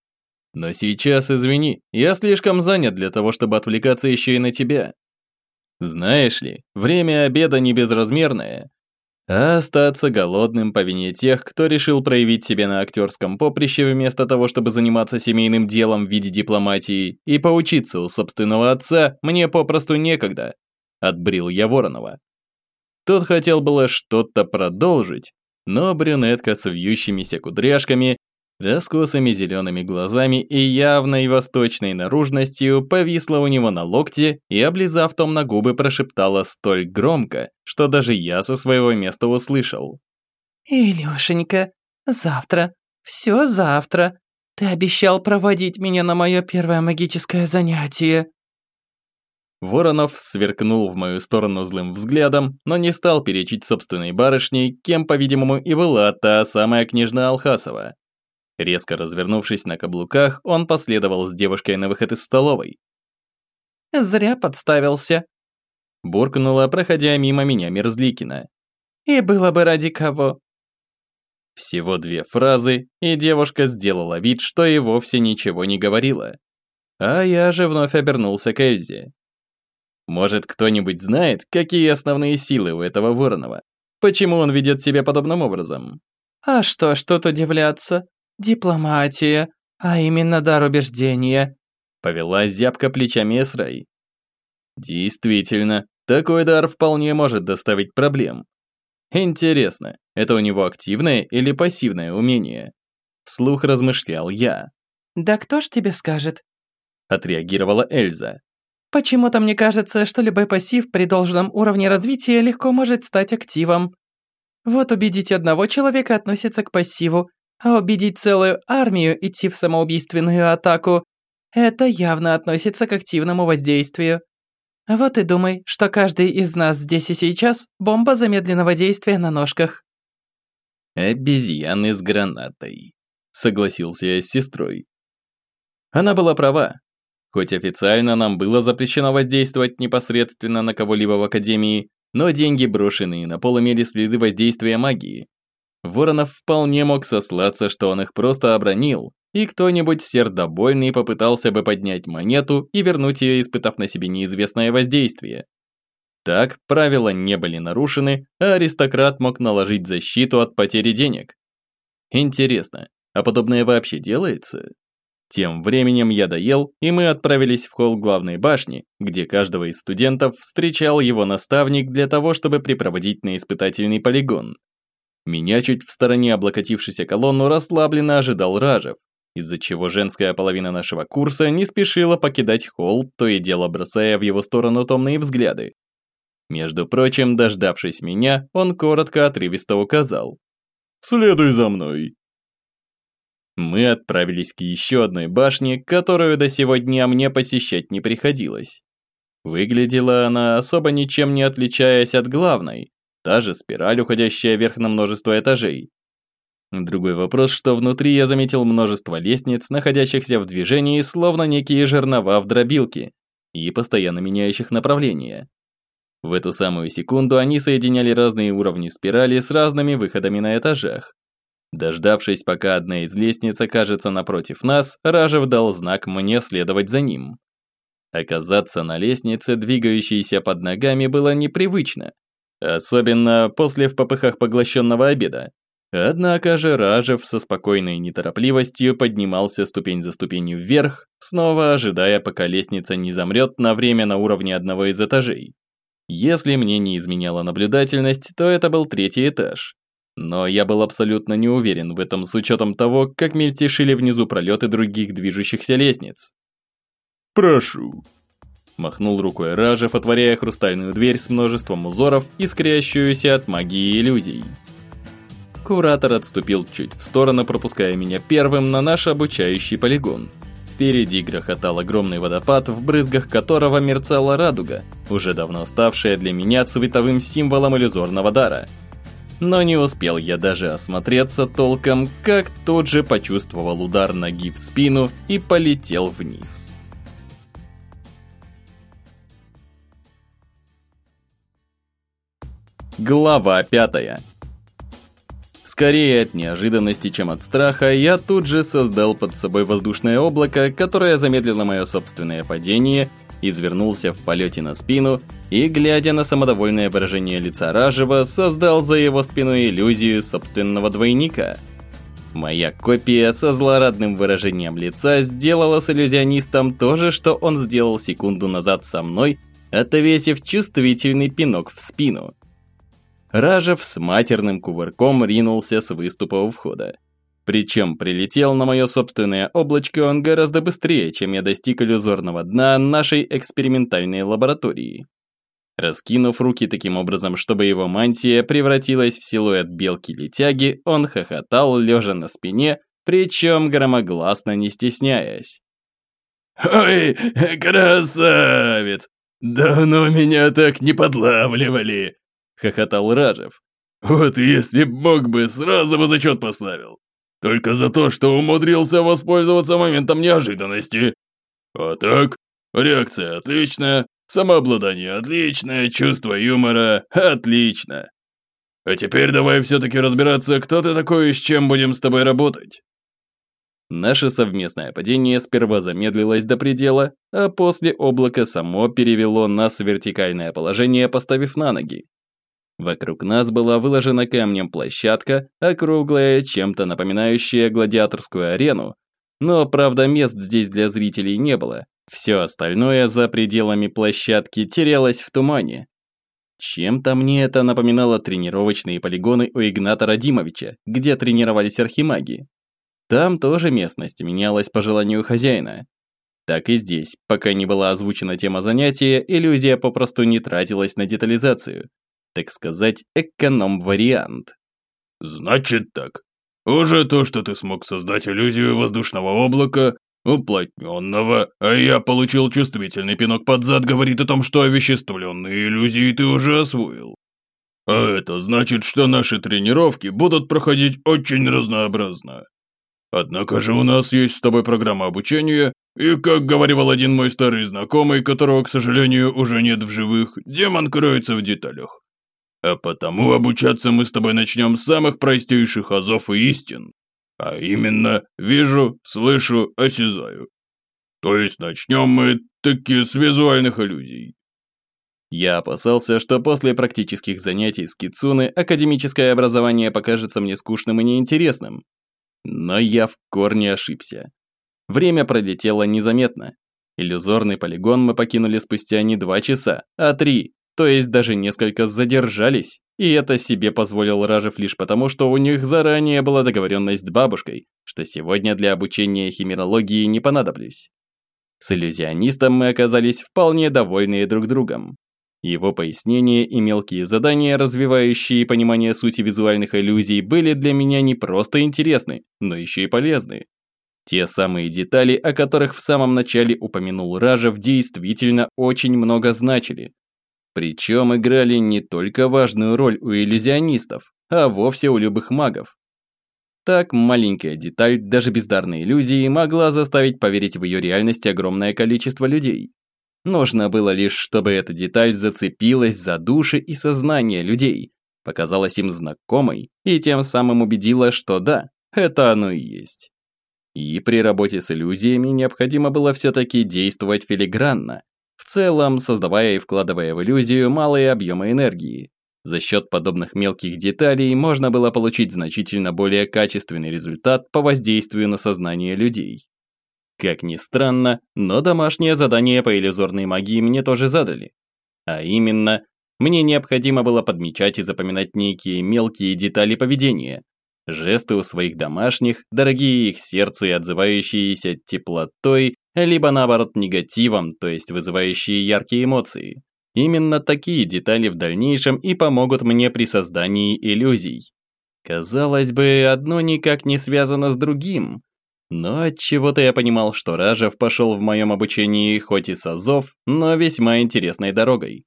Но сейчас, извини, я слишком занят для того, чтобы отвлекаться еще и на тебя. Знаешь ли, время обеда не безразмерное, а остаться голодным по вине тех, кто решил проявить себя на актерском поприще вместо того, чтобы заниматься семейным делом в виде дипломатии и поучиться у собственного отца, мне попросту некогда. Отбрил я Воронова. Тот хотел было что-то продолжить, но брюнетка с вьющимися кудряшками, раскосыми зелеными глазами и явной восточной наружностью повисла у него на локте и, облизав том на губы, прошептала столь громко, что даже я со своего места услышал. «Илюшенька, завтра, все завтра. Ты обещал проводить меня на мое первое магическое занятие». Воронов сверкнул в мою сторону злым взглядом, но не стал перечить собственной барышней, кем, по-видимому, и была та самая княжна Алхасова. Резко развернувшись на каблуках, он последовал с девушкой на выход из столовой. «Зря подставился», – буркнула, проходя мимо меня Мерзликина. «И было бы ради кого». Всего две фразы, и девушка сделала вид, что и вовсе ничего не говорила. А я же вновь обернулся к Эльзе. Может, кто-нибудь знает, какие основные силы у этого Воронова? Почему он ведет себя подобным образом? А что ж тут удивляться? Дипломатия, а именно дар убеждения. Повела зябко плечами Эсрай. Действительно, такой дар вполне может доставить проблем. Интересно, это у него активное или пассивное умение? Вслух размышлял я. «Да кто ж тебе скажет?» Отреагировала Эльза. «Почему-то мне кажется, что любой пассив при должном уровне развития легко может стать активом. Вот убедить одного человека относится к пассиву, а убедить целую армию идти в самоубийственную атаку – это явно относится к активному воздействию. Вот и думай, что каждый из нас здесь и сейчас – бомба замедленного действия на ножках. «Обезьяны с гранатой», – согласился я с сестрой. Она была права. Хоть официально нам было запрещено воздействовать непосредственно на кого-либо в Академии, но деньги, брошенные на пол, имели следы воздействия магии. Воронов вполне мог сослаться, что он их просто обронил, и кто-нибудь сердобольный попытался бы поднять монету и вернуть ее, испытав на себе неизвестное воздействие. Так, правила не были нарушены, а аристократ мог наложить защиту от потери денег. Интересно, а подобное вообще делается? Тем временем я доел, и мы отправились в холл главной башни, где каждого из студентов встречал его наставник для того, чтобы припроводить на испытательный полигон. Меня чуть в стороне облокотившейся колонну расслабленно ожидал Ражев, из-за чего женская половина нашего курса не спешила покидать холл, то и дело бросая в его сторону томные взгляды. Между прочим, дождавшись меня, он коротко отрывисто указал. «Следуй за мной!» Мы отправились к еще одной башне, которую до сего дня мне посещать не приходилось. Выглядела она особо ничем не отличаясь от главной, та же спираль, уходящая вверх на множество этажей. Другой вопрос, что внутри я заметил множество лестниц, находящихся в движении, словно некие жернова в дробилке, и постоянно меняющих направление. В эту самую секунду они соединяли разные уровни спирали с разными выходами на этажах. Дождавшись, пока одна из лестниц окажется напротив нас, Ражев дал знак мне следовать за ним. Оказаться на лестнице, двигающейся под ногами, было непривычно. Особенно после в попыхах поглощенного обеда. Однако же Ражев со спокойной неторопливостью поднимался ступень за ступенью вверх, снова ожидая, пока лестница не замрет на время на уровне одного из этажей. Если мне не изменяла наблюдательность, то это был третий этаж. Но я был абсолютно не уверен в этом с учетом того, как мельтешили внизу пролеты других движущихся лестниц. «Прошу», Махнул рукой Ражев, отворяя хрустальную дверь с множеством узоров, искрящуюся от магии иллюзий. Куратор отступил чуть в сторону, пропуская меня первым на наш обучающий полигон. Впереди грохотал огромный водопад, в брызгах которого мерцала радуга, уже давно ставшая для меня цветовым символом иллюзорного дара – но не успел я даже осмотреться толком, как тут же почувствовал удар ноги в спину и полетел вниз. Глава пятая. Скорее от неожиданности, чем от страха, я тут же создал под собой воздушное облако, которое замедлило мое собственное падение извернулся в полете на спину и, глядя на самодовольное выражение лица Ражева, создал за его спиной иллюзию собственного двойника. Моя копия со злорадным выражением лица сделала с иллюзионистом то же, что он сделал секунду назад со мной, отвесив чувствительный пинок в спину. Ражев с матерным кувырком ринулся с выступа у входа. Причем прилетел на мое собственное облачко он гораздо быстрее, чем я достиг иллюзорного дна нашей экспериментальной лаборатории. Раскинув руки таким образом, чтобы его мантия превратилась в силуэт белки-летяги, он хохотал, лежа на спине, причем громогласно не стесняясь. «Ой, красавец! Давно меня так не подлавливали!» — хохотал Ражев. «Вот если б мог бы, сразу бы зачет поставил. Только за то, что умудрился воспользоваться моментом неожиданности. А так, реакция отличная, самообладание отличное, чувство юмора отлично. А теперь давай все-таки разбираться, кто ты такой и с чем будем с тобой работать. Наше совместное падение сперва замедлилось до предела, а после облако само перевело нас в вертикальное положение, поставив на ноги. Вокруг нас была выложена камнем площадка, округлая, чем-то напоминающая гладиаторскую арену, но, правда, мест здесь для зрителей не было. Все остальное за пределами площадки терялось в тумане. Чем-то мне это напоминало тренировочные полигоны у Игната Радимовича, где тренировались архимаги. Там тоже местность менялась по желанию хозяина. Так и здесь, пока не была озвучена тема занятия, иллюзия попросту не тратилась на детализацию. Так сказать, эконом-вариант. «Значит так. Уже то, что ты смог создать иллюзию воздушного облака, уплотненного, а я получил чувствительный пинок под зад, говорит о том, что овеществленные иллюзии ты уже освоил. А это значит, что наши тренировки будут проходить очень разнообразно. Однако же у нас есть с тобой программа обучения, и, как говорил один мой старый знакомый, которого, к сожалению, уже нет в живых, демон кроется в деталях. А потому обучаться мы с тобой начнем с самых простейших азов и истин. А именно, вижу, слышу, осязаю. То есть начнем мы таки с визуальных иллюзий. Я опасался, что после практических занятий с Кицуны академическое образование покажется мне скучным и неинтересным. Но я в корне ошибся. Время пролетело незаметно. Иллюзорный полигон мы покинули спустя не два часа, а три, то есть даже несколько задержались. И это себе позволил Ражев лишь потому, что у них заранее была договоренность с бабушкой, что сегодня для обучения химерологии не понадоблюсь. С иллюзионистом мы оказались вполне довольны друг другом. Его пояснения и мелкие задания, развивающие понимание сути визуальных иллюзий, были для меня не просто интересны, но еще и полезны. Те самые детали, о которых в самом начале упомянул Ражев, действительно очень много значили. Причем играли не только важную роль у иллюзионистов, а вовсе у любых магов. Так маленькая деталь, даже бездарной иллюзии, могла заставить поверить в ее реальность огромное количество людей. Нужно было лишь, чтобы эта деталь зацепилась за души и сознание людей, показалась им знакомой и тем самым убедила, что да, это оно и есть. И при работе с иллюзиями необходимо было все-таки действовать филигранно, в целом создавая и вкладывая в иллюзию малые объемы энергии. За счет подобных мелких деталей можно было получить значительно более качественный результат по воздействию на сознание людей. Как ни странно, но домашнее задание по иллюзорной магии мне тоже задали. А именно, мне необходимо было подмечать и запоминать некие мелкие детали поведения, Жесты у своих домашних, дорогие их сердцу и отзывающиеся теплотой, либо наоборот негативом, то есть вызывающие яркие эмоции. Именно такие детали в дальнейшем и помогут мне при создании иллюзий. Казалось бы, одно никак не связано с другим. Но от чего то я понимал, что Ражев пошел в моем обучении хоть и с азов, но весьма интересной дорогой.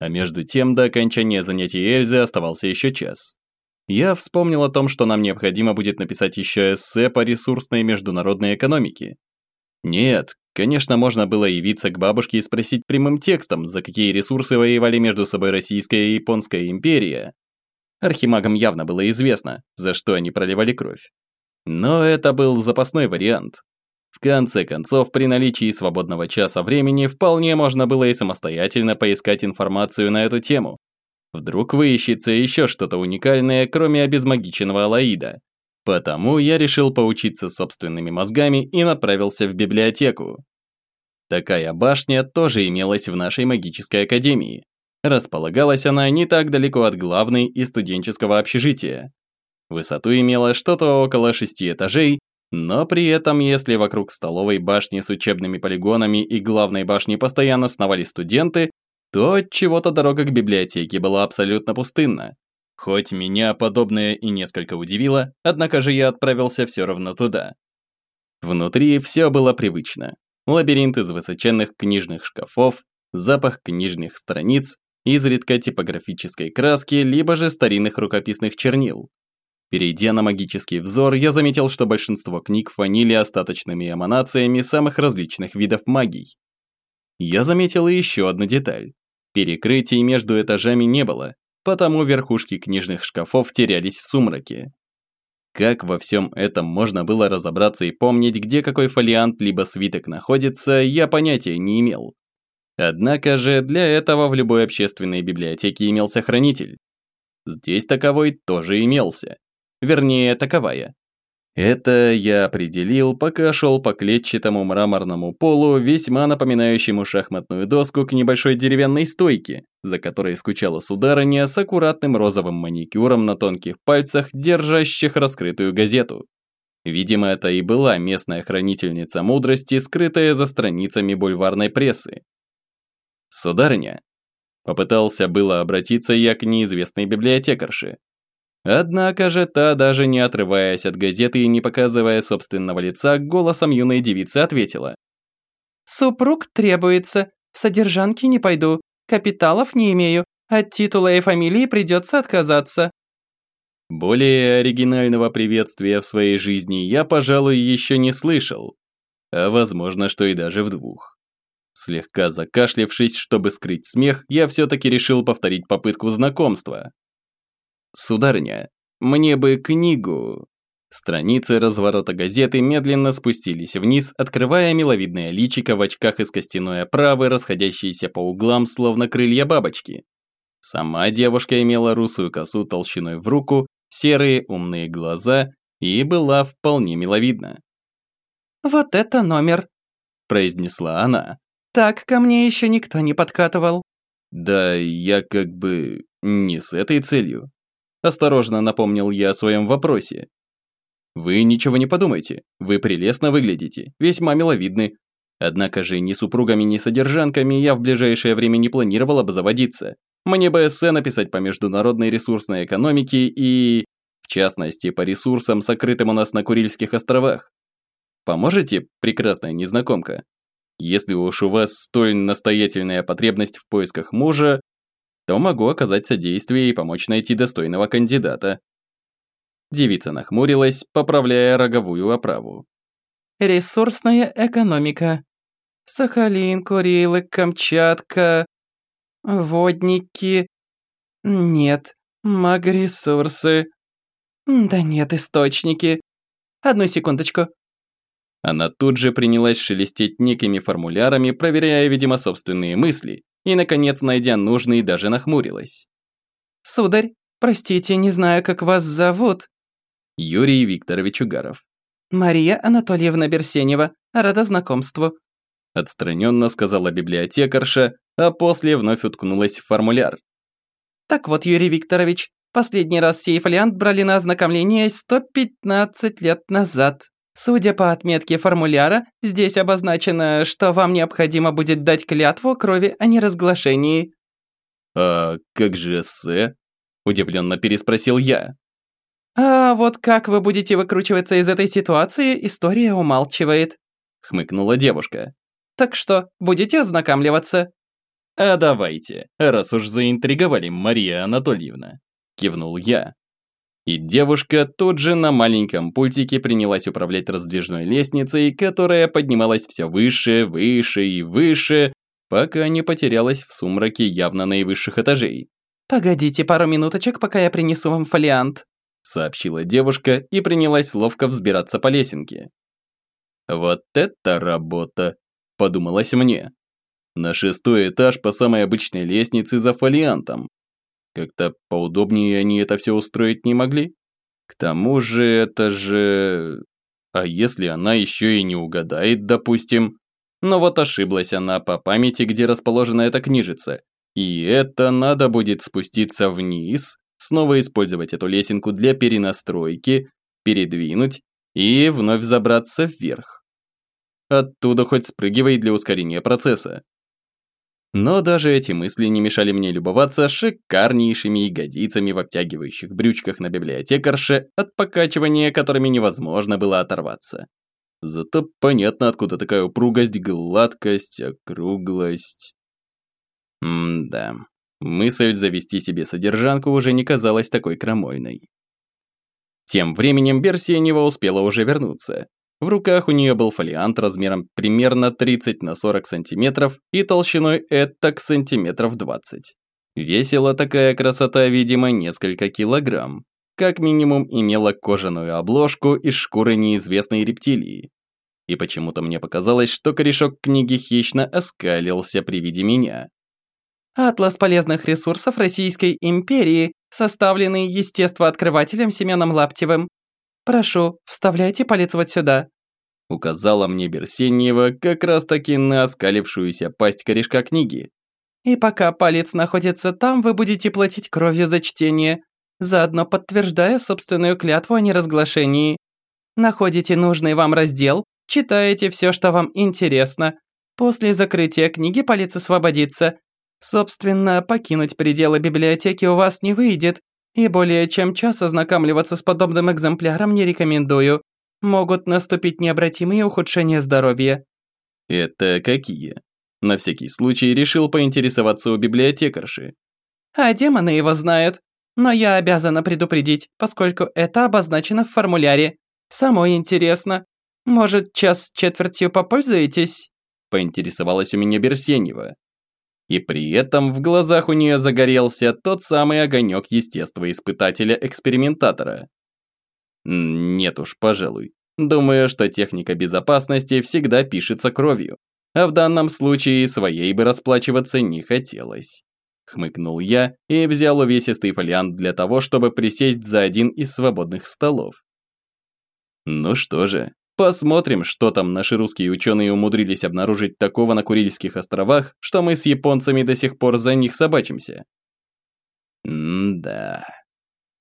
А между тем, до окончания занятий Эльзы оставался еще час. Я вспомнил о том, что нам необходимо будет написать еще эссе по ресурсной международной экономике. Нет, конечно, можно было явиться к бабушке и спросить прямым текстом, за какие ресурсы воевали между собой Российская и Японская империя. Архимагам явно было известно, за что они проливали кровь. Но это был запасной вариант. В конце концов, при наличии свободного часа времени вполне можно было и самостоятельно поискать информацию на эту тему, Вдруг выищется еще что-то уникальное, кроме обезмагиченного Алаида. Потому я решил поучиться собственными мозгами и направился в библиотеку. Такая башня тоже имелась в нашей магической академии. Располагалась она не так далеко от главной и студенческого общежития. Высоту имела что-то около шести этажей, но при этом, если вокруг столовой башни с учебными полигонами и главной башни постоянно сновали студенты, то от чего-то дорога к библиотеке была абсолютно пустынна. Хоть меня подобное и несколько удивило, однако же я отправился все равно туда. Внутри все было привычно. Лабиринт из высоченных книжных шкафов, запах книжных страниц, изредка типографической краски, либо же старинных рукописных чернил. Перейдя на магический взор, я заметил, что большинство книг фанили остаточными эманациями самых различных видов магий. Я заметил еще одну деталь. Перекрытий между этажами не было, потому верхушки книжных шкафов терялись в сумраке. Как во всем этом можно было разобраться и помнить, где какой фолиант либо свиток находится, я понятия не имел. Однако же для этого в любой общественной библиотеке имелся хранитель. Здесь таковой тоже имелся. Вернее, таковая. Это я определил, пока шел по клетчатому мраморному полу, весьма напоминающему шахматную доску к небольшой деревянной стойке, за которой скучала сударыня с аккуратным розовым маникюром на тонких пальцах, держащих раскрытую газету. Видимо, это и была местная хранительница мудрости, скрытая за страницами бульварной прессы. «Сударыня», попытался было обратиться я к неизвестной библиотекарше. Однако же та, даже не отрываясь от газеты и не показывая собственного лица, голосом юной девицы ответила. «Супруг требуется, в содержанки не пойду, капиталов не имею, от титула и фамилии придется отказаться». Более оригинального приветствия в своей жизни я, пожалуй, еще не слышал. А возможно, что и даже в двух. Слегка закашлявшись, чтобы скрыть смех, я все-таки решил повторить попытку знакомства. «Сударыня, мне бы книгу». Страницы разворота газеты медленно спустились вниз, открывая миловидное личико в очках из костяной оправы, расходящиеся по углам, словно крылья бабочки. Сама девушка имела русую косу толщиной в руку, серые умные глаза и была вполне миловидна. «Вот это номер», – произнесла она. «Так ко мне еще никто не подкатывал». «Да я как бы не с этой целью», – осторожно напомнил я о своем вопросе. «Вы ничего не подумайте, вы прелестно выглядите, весьма миловидны. Однако же ни супругами, ни содержанками я в ближайшее время не планировал обзаводиться. Мне бы эссе написать по международной ресурсной экономике и, в частности, по ресурсам, сокрытым у нас на Курильских островах. Поможете, прекрасная незнакомка? Если уж у вас столь настоятельная потребность в поисках мужа, то могу оказать содействие и помочь найти достойного кандидата». Девица нахмурилась, поправляя роговую оправу. «Ресурсная экономика. Сахалин, Курилы, Камчатка, Водники... Нет, магресурсы... Да нет, источники. Одну секундочку. Она тут же принялась шелестеть некими формулярами, проверяя, видимо, собственные мысли, и, наконец, найдя нужный, даже нахмурилась. «Сударь, простите, не знаю, как вас зовут». Юрий Викторович Угаров. «Мария Анатольевна Берсенева, рада знакомству». Отстраненно сказала библиотекарша, а после вновь уткнулась в формуляр. «Так вот, Юрий Викторович, последний раз сей фолиант брали на ознакомление 115 лет назад. Судя по отметке формуляра, здесь обозначено, что вам необходимо будет дать клятву крови о неразглашении». «А как же эссе?» – удивленно переспросил я. «А вот как вы будете выкручиваться из этой ситуации, история умалчивает», – хмыкнула девушка. «Так что, будете ознакомливаться?» «А давайте, раз уж заинтриговали Мария Анатольевна», – кивнул я. И девушка тут же на маленьком пультике принялась управлять раздвижной лестницей, которая поднималась все выше, выше и выше, пока не потерялась в сумраке явно наивысших этажей. «Погодите пару минуточек, пока я принесу вам фолиант», сообщила девушка и принялась ловко взбираться по лесенке. «Вот это работа!» – подумалось мне. На шестой этаж по самой обычной лестнице за фолиантом. Как-то поудобнее они это все устроить не могли. К тому же это же... А если она еще и не угадает, допустим? Но вот ошиблась она по памяти, где расположена эта книжица. И это надо будет спуститься вниз, снова использовать эту лесенку для перенастройки, передвинуть и вновь забраться вверх. Оттуда хоть спрыгивай для ускорения процесса. Но даже эти мысли не мешали мне любоваться шикарнейшими ягодицами в обтягивающих брючках на библиотекарше, от покачивания которыми невозможно было оторваться. Зато понятно, откуда такая упругость, гладкость, округлость. М-да, мысль завести себе содержанку уже не казалась такой крамольной. Тем временем Берсенева успела уже вернуться. В руках у нее был фолиант размером примерно 30 на 40 сантиметров и толщиной этак сантиметров 20. Весила такая красота, видимо, несколько килограмм. Как минимум имела кожаную обложку из шкуры неизвестной рептилии. И почему-то мне показалось, что корешок книги хищно оскалился при виде меня. «Атлас полезных ресурсов Российской империи, составленный естествооткрывателем Семеном Лаптевым. Прошу, вставляйте палец вот сюда указала мне Берсеньева как раз-таки на оскалившуюся пасть корешка книги. «И пока палец находится там, вы будете платить кровью за чтение, заодно подтверждая собственную клятву о неразглашении». Находите нужный вам раздел, читаете все, что вам интересно. После закрытия книги палец освободится. Собственно, покинуть пределы библиотеки у вас не выйдет, и более чем час ознакомливаться с подобным экземпляром не рекомендую. Могут наступить необратимые ухудшения здоровья. Это какие? На всякий случай решил поинтересоваться у библиотекарши. А демоны его знают. Но я обязана предупредить, поскольку это обозначено в формуляре. Самое интересно. Может, час с четвертью попользуетесь? Поинтересовалась у меня Берсенева. И при этом в глазах у нее загорелся тот самый огонек естествоиспытателя-экспериментатора. Нет уж, пожалуй. Думаю, что техника безопасности всегда пишется кровью, а в данном случае своей бы расплачиваться не хотелось. Хмыкнул я и взял увесистый фолиант для того, чтобы присесть за один из свободных столов. Ну что же, посмотрим, что там наши русские ученые умудрились обнаружить такого на Курильских островах, что мы с японцами до сих пор за них собачимся. М-да.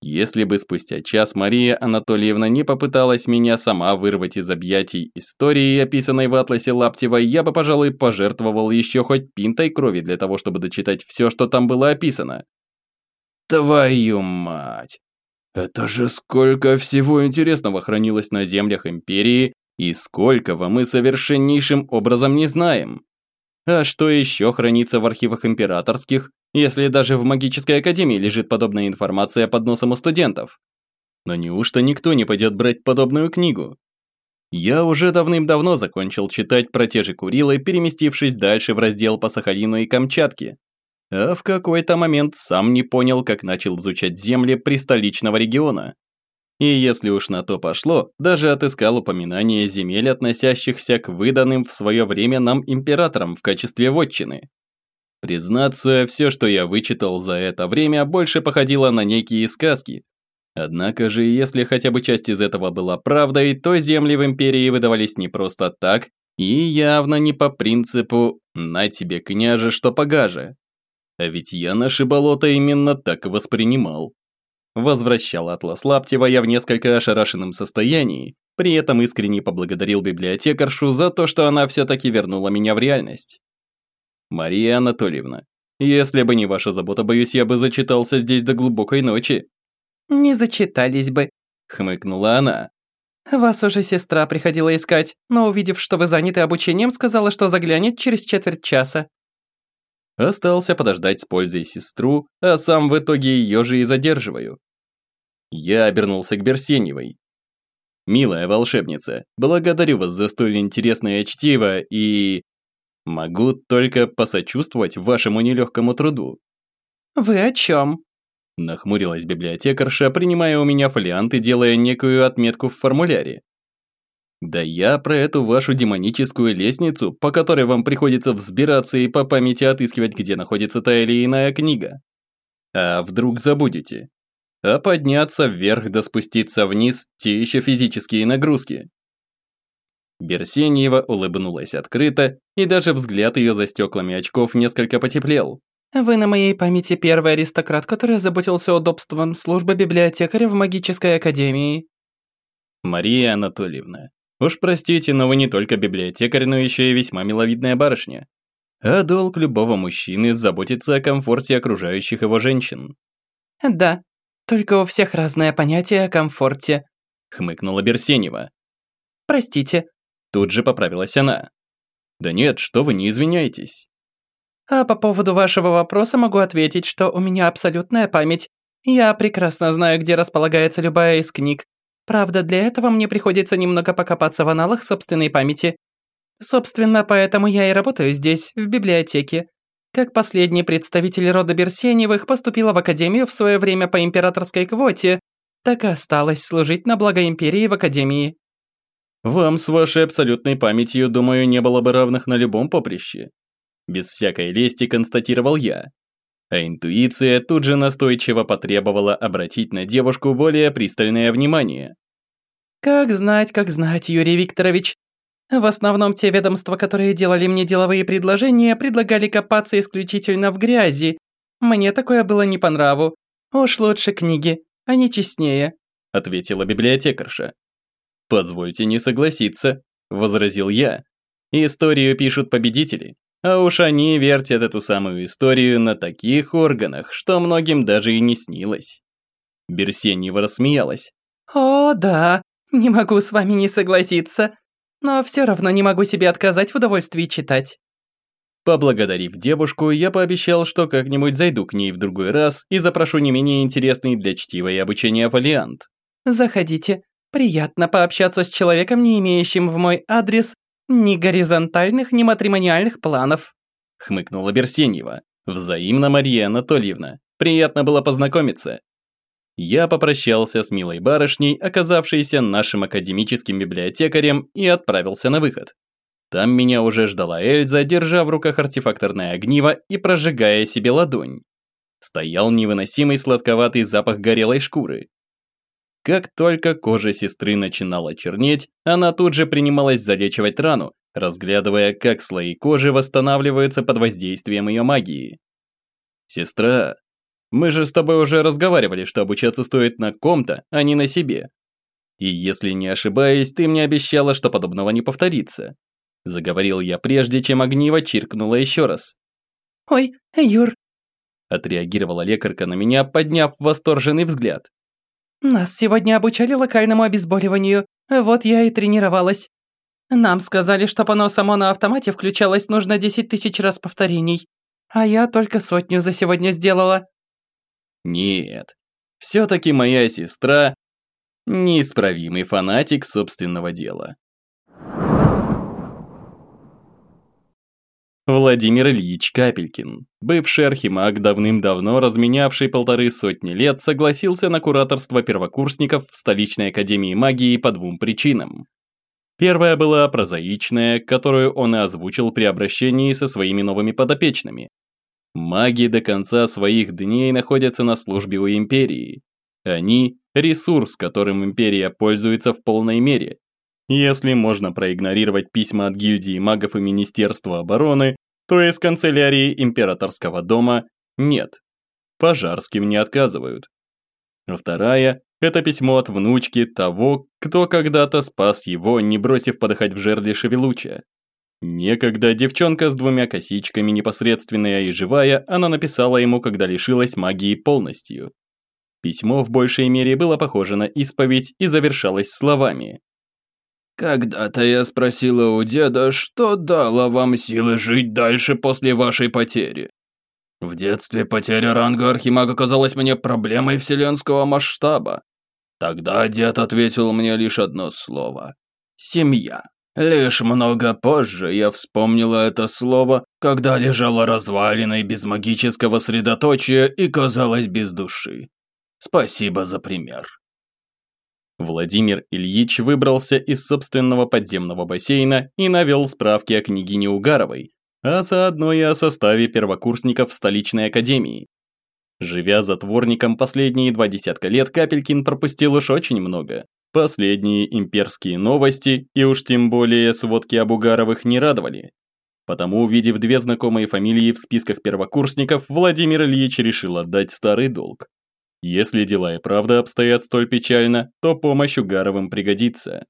Если бы спустя час Мария Анатольевна не попыталась меня сама вырвать из объятий истории, описанной в атласе Лаптевой, я бы, пожалуй, пожертвовал еще хоть пинтой крови для того, чтобы дочитать все, что там было описано. Твою мать! Это же сколько всего интересного хранилось на землях Империи, и сколького мы совершеннейшим образом не знаем. А что еще хранится в архивах императорских, если даже в магической академии лежит подобная информация под носом у студентов? Но неужто никто не пойдет брать подобную книгу? Я уже давным-давно закончил читать про те же Курилы, переместившись дальше в раздел по Сахалину и Камчатке. А в какой-то момент сам не понял, как начал изучать земли пристоличного региона. И если уж на то пошло, даже отыскал упоминание земель, относящихся к выданным в свое время нам императорам в качестве вотчины. Признаться, все, что я вычитал за это время, больше походило на некие сказки. Однако же, если хотя бы часть из этого была правдой, то земли в империи выдавались не просто так, и явно не по принципу «на тебе, княже, что погаже». А ведь я наши болота именно так и воспринимал. Возвращал Атлас Лаптева я в несколько ошарашенном состоянии, при этом искренне поблагодарил библиотекаршу за то, что она все-таки вернула меня в реальность. Мария Анатольевна, если бы не ваша забота, боюсь, я бы зачитался здесь до глубокой ночи. Не зачитались бы, хмыкнула она. Вас уже сестра приходила искать, но увидев, что вы заняты обучением, сказала, что заглянет через четверть часа. Остался подождать с пользой сестру, а сам в итоге ее же и задерживаю. Я обернулся к Берсеневой. «Милая волшебница, благодарю вас за столь интересное чтиво и... Могу только посочувствовать вашему нелегкому труду». «Вы о чем?» Нахмурилась библиотекарша, принимая у меня фолиант и делая некую отметку в формуляре. Да я про эту вашу демоническую лестницу, по которой вам приходится взбираться и по памяти отыскивать, где находится та или иная книга. А вдруг забудете? А подняться вверх да спуститься вниз – те еще физические нагрузки. Берсеньева улыбнулась открыто, и даже взгляд ее за стеклами очков несколько потеплел. «Вы на моей памяти первый аристократ, который заботился удобством службы библиотекаря в магической академии». «Мария Анатольевна, Уж простите, но вы не только библиотекарь, но еще и весьма миловидная барышня. А долг любого мужчины – заботиться о комфорте окружающих его женщин. «Да, только у всех разное понятие о комфорте», – хмыкнула Берсенева. «Простите». Тут же поправилась она. «Да нет, что вы, не извиняйтесь». «А по поводу вашего вопроса могу ответить, что у меня абсолютная память. Я прекрасно знаю, где располагается любая из книг, Правда, для этого мне приходится немного покопаться в аналах собственной памяти. Собственно, поэтому я и работаю здесь, в библиотеке. Как последний представитель рода Берсеневых поступила в академию в свое время по императорской квоте, так и осталось служить на благо империи в академии. Вам с вашей абсолютной памятью, думаю, не было бы равных на любом поприще. Без всякой лести констатировал я. А интуиция тут же настойчиво потребовала обратить на девушку более пристальное внимание. «Как знать, как знать, Юрий Викторович. В основном те ведомства, которые делали мне деловые предложения, предлагали копаться исключительно в грязи. Мне такое было не по нраву. Уж лучше книги, они честнее», ответила библиотекарша. Позвольте не согласиться, возразил я. Историю пишут победители, а уж они вертят эту самую историю на таких органах, что многим даже и не снилось. Берсеньева рассмеялась. «О, да, не могу с вами не согласиться, но все равно не могу себе отказать в удовольствии читать». Поблагодарив девушку, я пообещал, что как-нибудь зайду к ней в другой раз и запрошу не менее интересный для чтива и обучения вариант. «Заходите. Приятно пообщаться с человеком, не имеющим в мой адрес ни горизонтальных, ни матримониальных планов», хмыкнула Берсеньева. «Взаимно, Мария Анатольевна. Приятно было познакомиться». Я попрощался с милой барышней, оказавшейся нашим академическим библиотекарем, и отправился на выход. Там меня уже ждала Эльза, держа в руках артефакторное огниво и прожигая себе ладонь. Стоял невыносимый сладковатый запах горелой шкуры. Как только кожа сестры начинала чернеть, она тут же принималась залечивать рану, разглядывая, как слои кожи восстанавливаются под воздействием ее магии. «Сестра, мы же с тобой уже разговаривали, что обучаться стоит на ком-то, а не на себе. И если не ошибаюсь, ты мне обещала, что подобного не повторится. Заговорил я прежде, чем огниво чиркнуло еще раз. «Ой, Юр!» Отреагировала лекарка на меня, подняв восторженный взгляд. «Нас сегодня обучали локальному обезболиванию, вот я и тренировалась. Нам сказали, что оно само на автомате включалось нужно 10 тысяч раз повторений, а я только сотню за сегодня сделала». Нет, все-таки моя сестра – неисправимый фанатик собственного дела. Владимир Ильич Капелькин, бывший архимаг, давным-давно разменявший полторы сотни лет, согласился на кураторство первокурсников в столичной академии магии по двум причинам. Первая была прозаичная, которую он и озвучил при обращении со своими новыми подопечными. Маги до конца своих дней находятся на службе у Империи. Они – ресурс, которым Империя пользуется в полной мере, если можно проигнорировать письма от гильдии магов и Министерства обороны, то из канцелярии императорского дома нет. Пожарским не отказывают. А вторая – это письмо от внучки того, кто когда-то спас его, не бросив подыхать в жерле шевелуча. Некогда девчонка с двумя косичками, непосредственная и живая, она написала ему, когда лишилась магии полностью. Письмо в большей мере было похоже на исповедь и завершалось словами когда-то я спросила у деда, что дало вам силы жить дальше после вашей потери. В детстве потеря ранга Архимага казалась мне проблемой вселенского масштаба. Тогда дед ответил мне лишь одно слово – семья. Лишь много позже я вспомнила это слово, когда лежала развалиной без магического средоточия и казалась без души. Спасибо за пример. Владимир Ильич выбрался из собственного подземного бассейна и навел справки о княгине Угаровой, а заодно и о составе первокурсников столичной академии. Живя затворником последние два десятка лет, Капелькин пропустил уж очень много. Последние имперские новости, и уж тем более сводки об Угаровых не радовали. Потому, увидев две знакомые фамилии в списках первокурсников, Владимир Ильич решил отдать старый долг. Если дела и правда обстоят столь печально, то помощь Угаровым пригодится.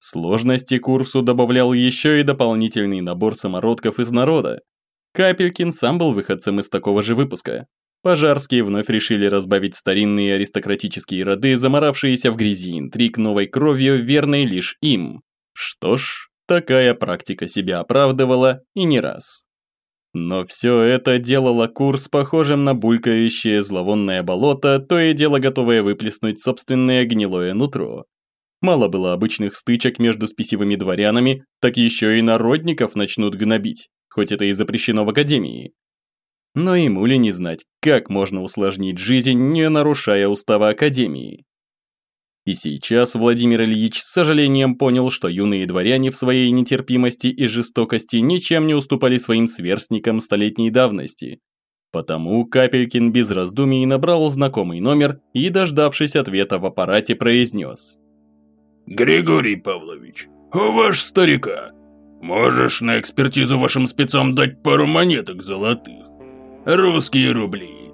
Сложности курсу добавлял еще и дополнительный набор самородков из народа. Капелькин сам был выходцем из такого же выпуска. Пожарские вновь решили разбавить старинные аристократические роды, заморавшиеся в грязи интриг новой кровью, верной лишь им. Что ж, такая практика себя оправдывала и не раз. Но все это делало курс похожим на булькающее зловонное болото, то и дело готовое выплеснуть собственное гнилое нутро. Мало было обычных стычек между спесивыми дворянами, так еще и народников начнут гнобить, хоть это и запрещено в Академии. Но ему ли не знать, как можно усложнить жизнь, не нарушая устава Академии? И сейчас Владимир Ильич с сожалением понял, что юные дворяне в своей нетерпимости и жестокости ничем не уступали своим сверстникам столетней давности. Потому Капелькин без раздумий набрал знакомый номер и, дождавшись ответа в аппарате, произнес. «Григорий Павлович, у ваш старика. Можешь на экспертизу вашим спецам дать пару монеток золотых? Русские рубли.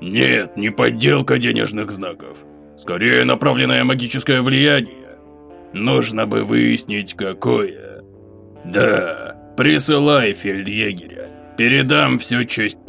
Нет, не подделка денежных знаков. Скорее направленное магическое влияние. Нужно бы выяснить, какое. Да, присылай фельдъегеря. Передам всю честь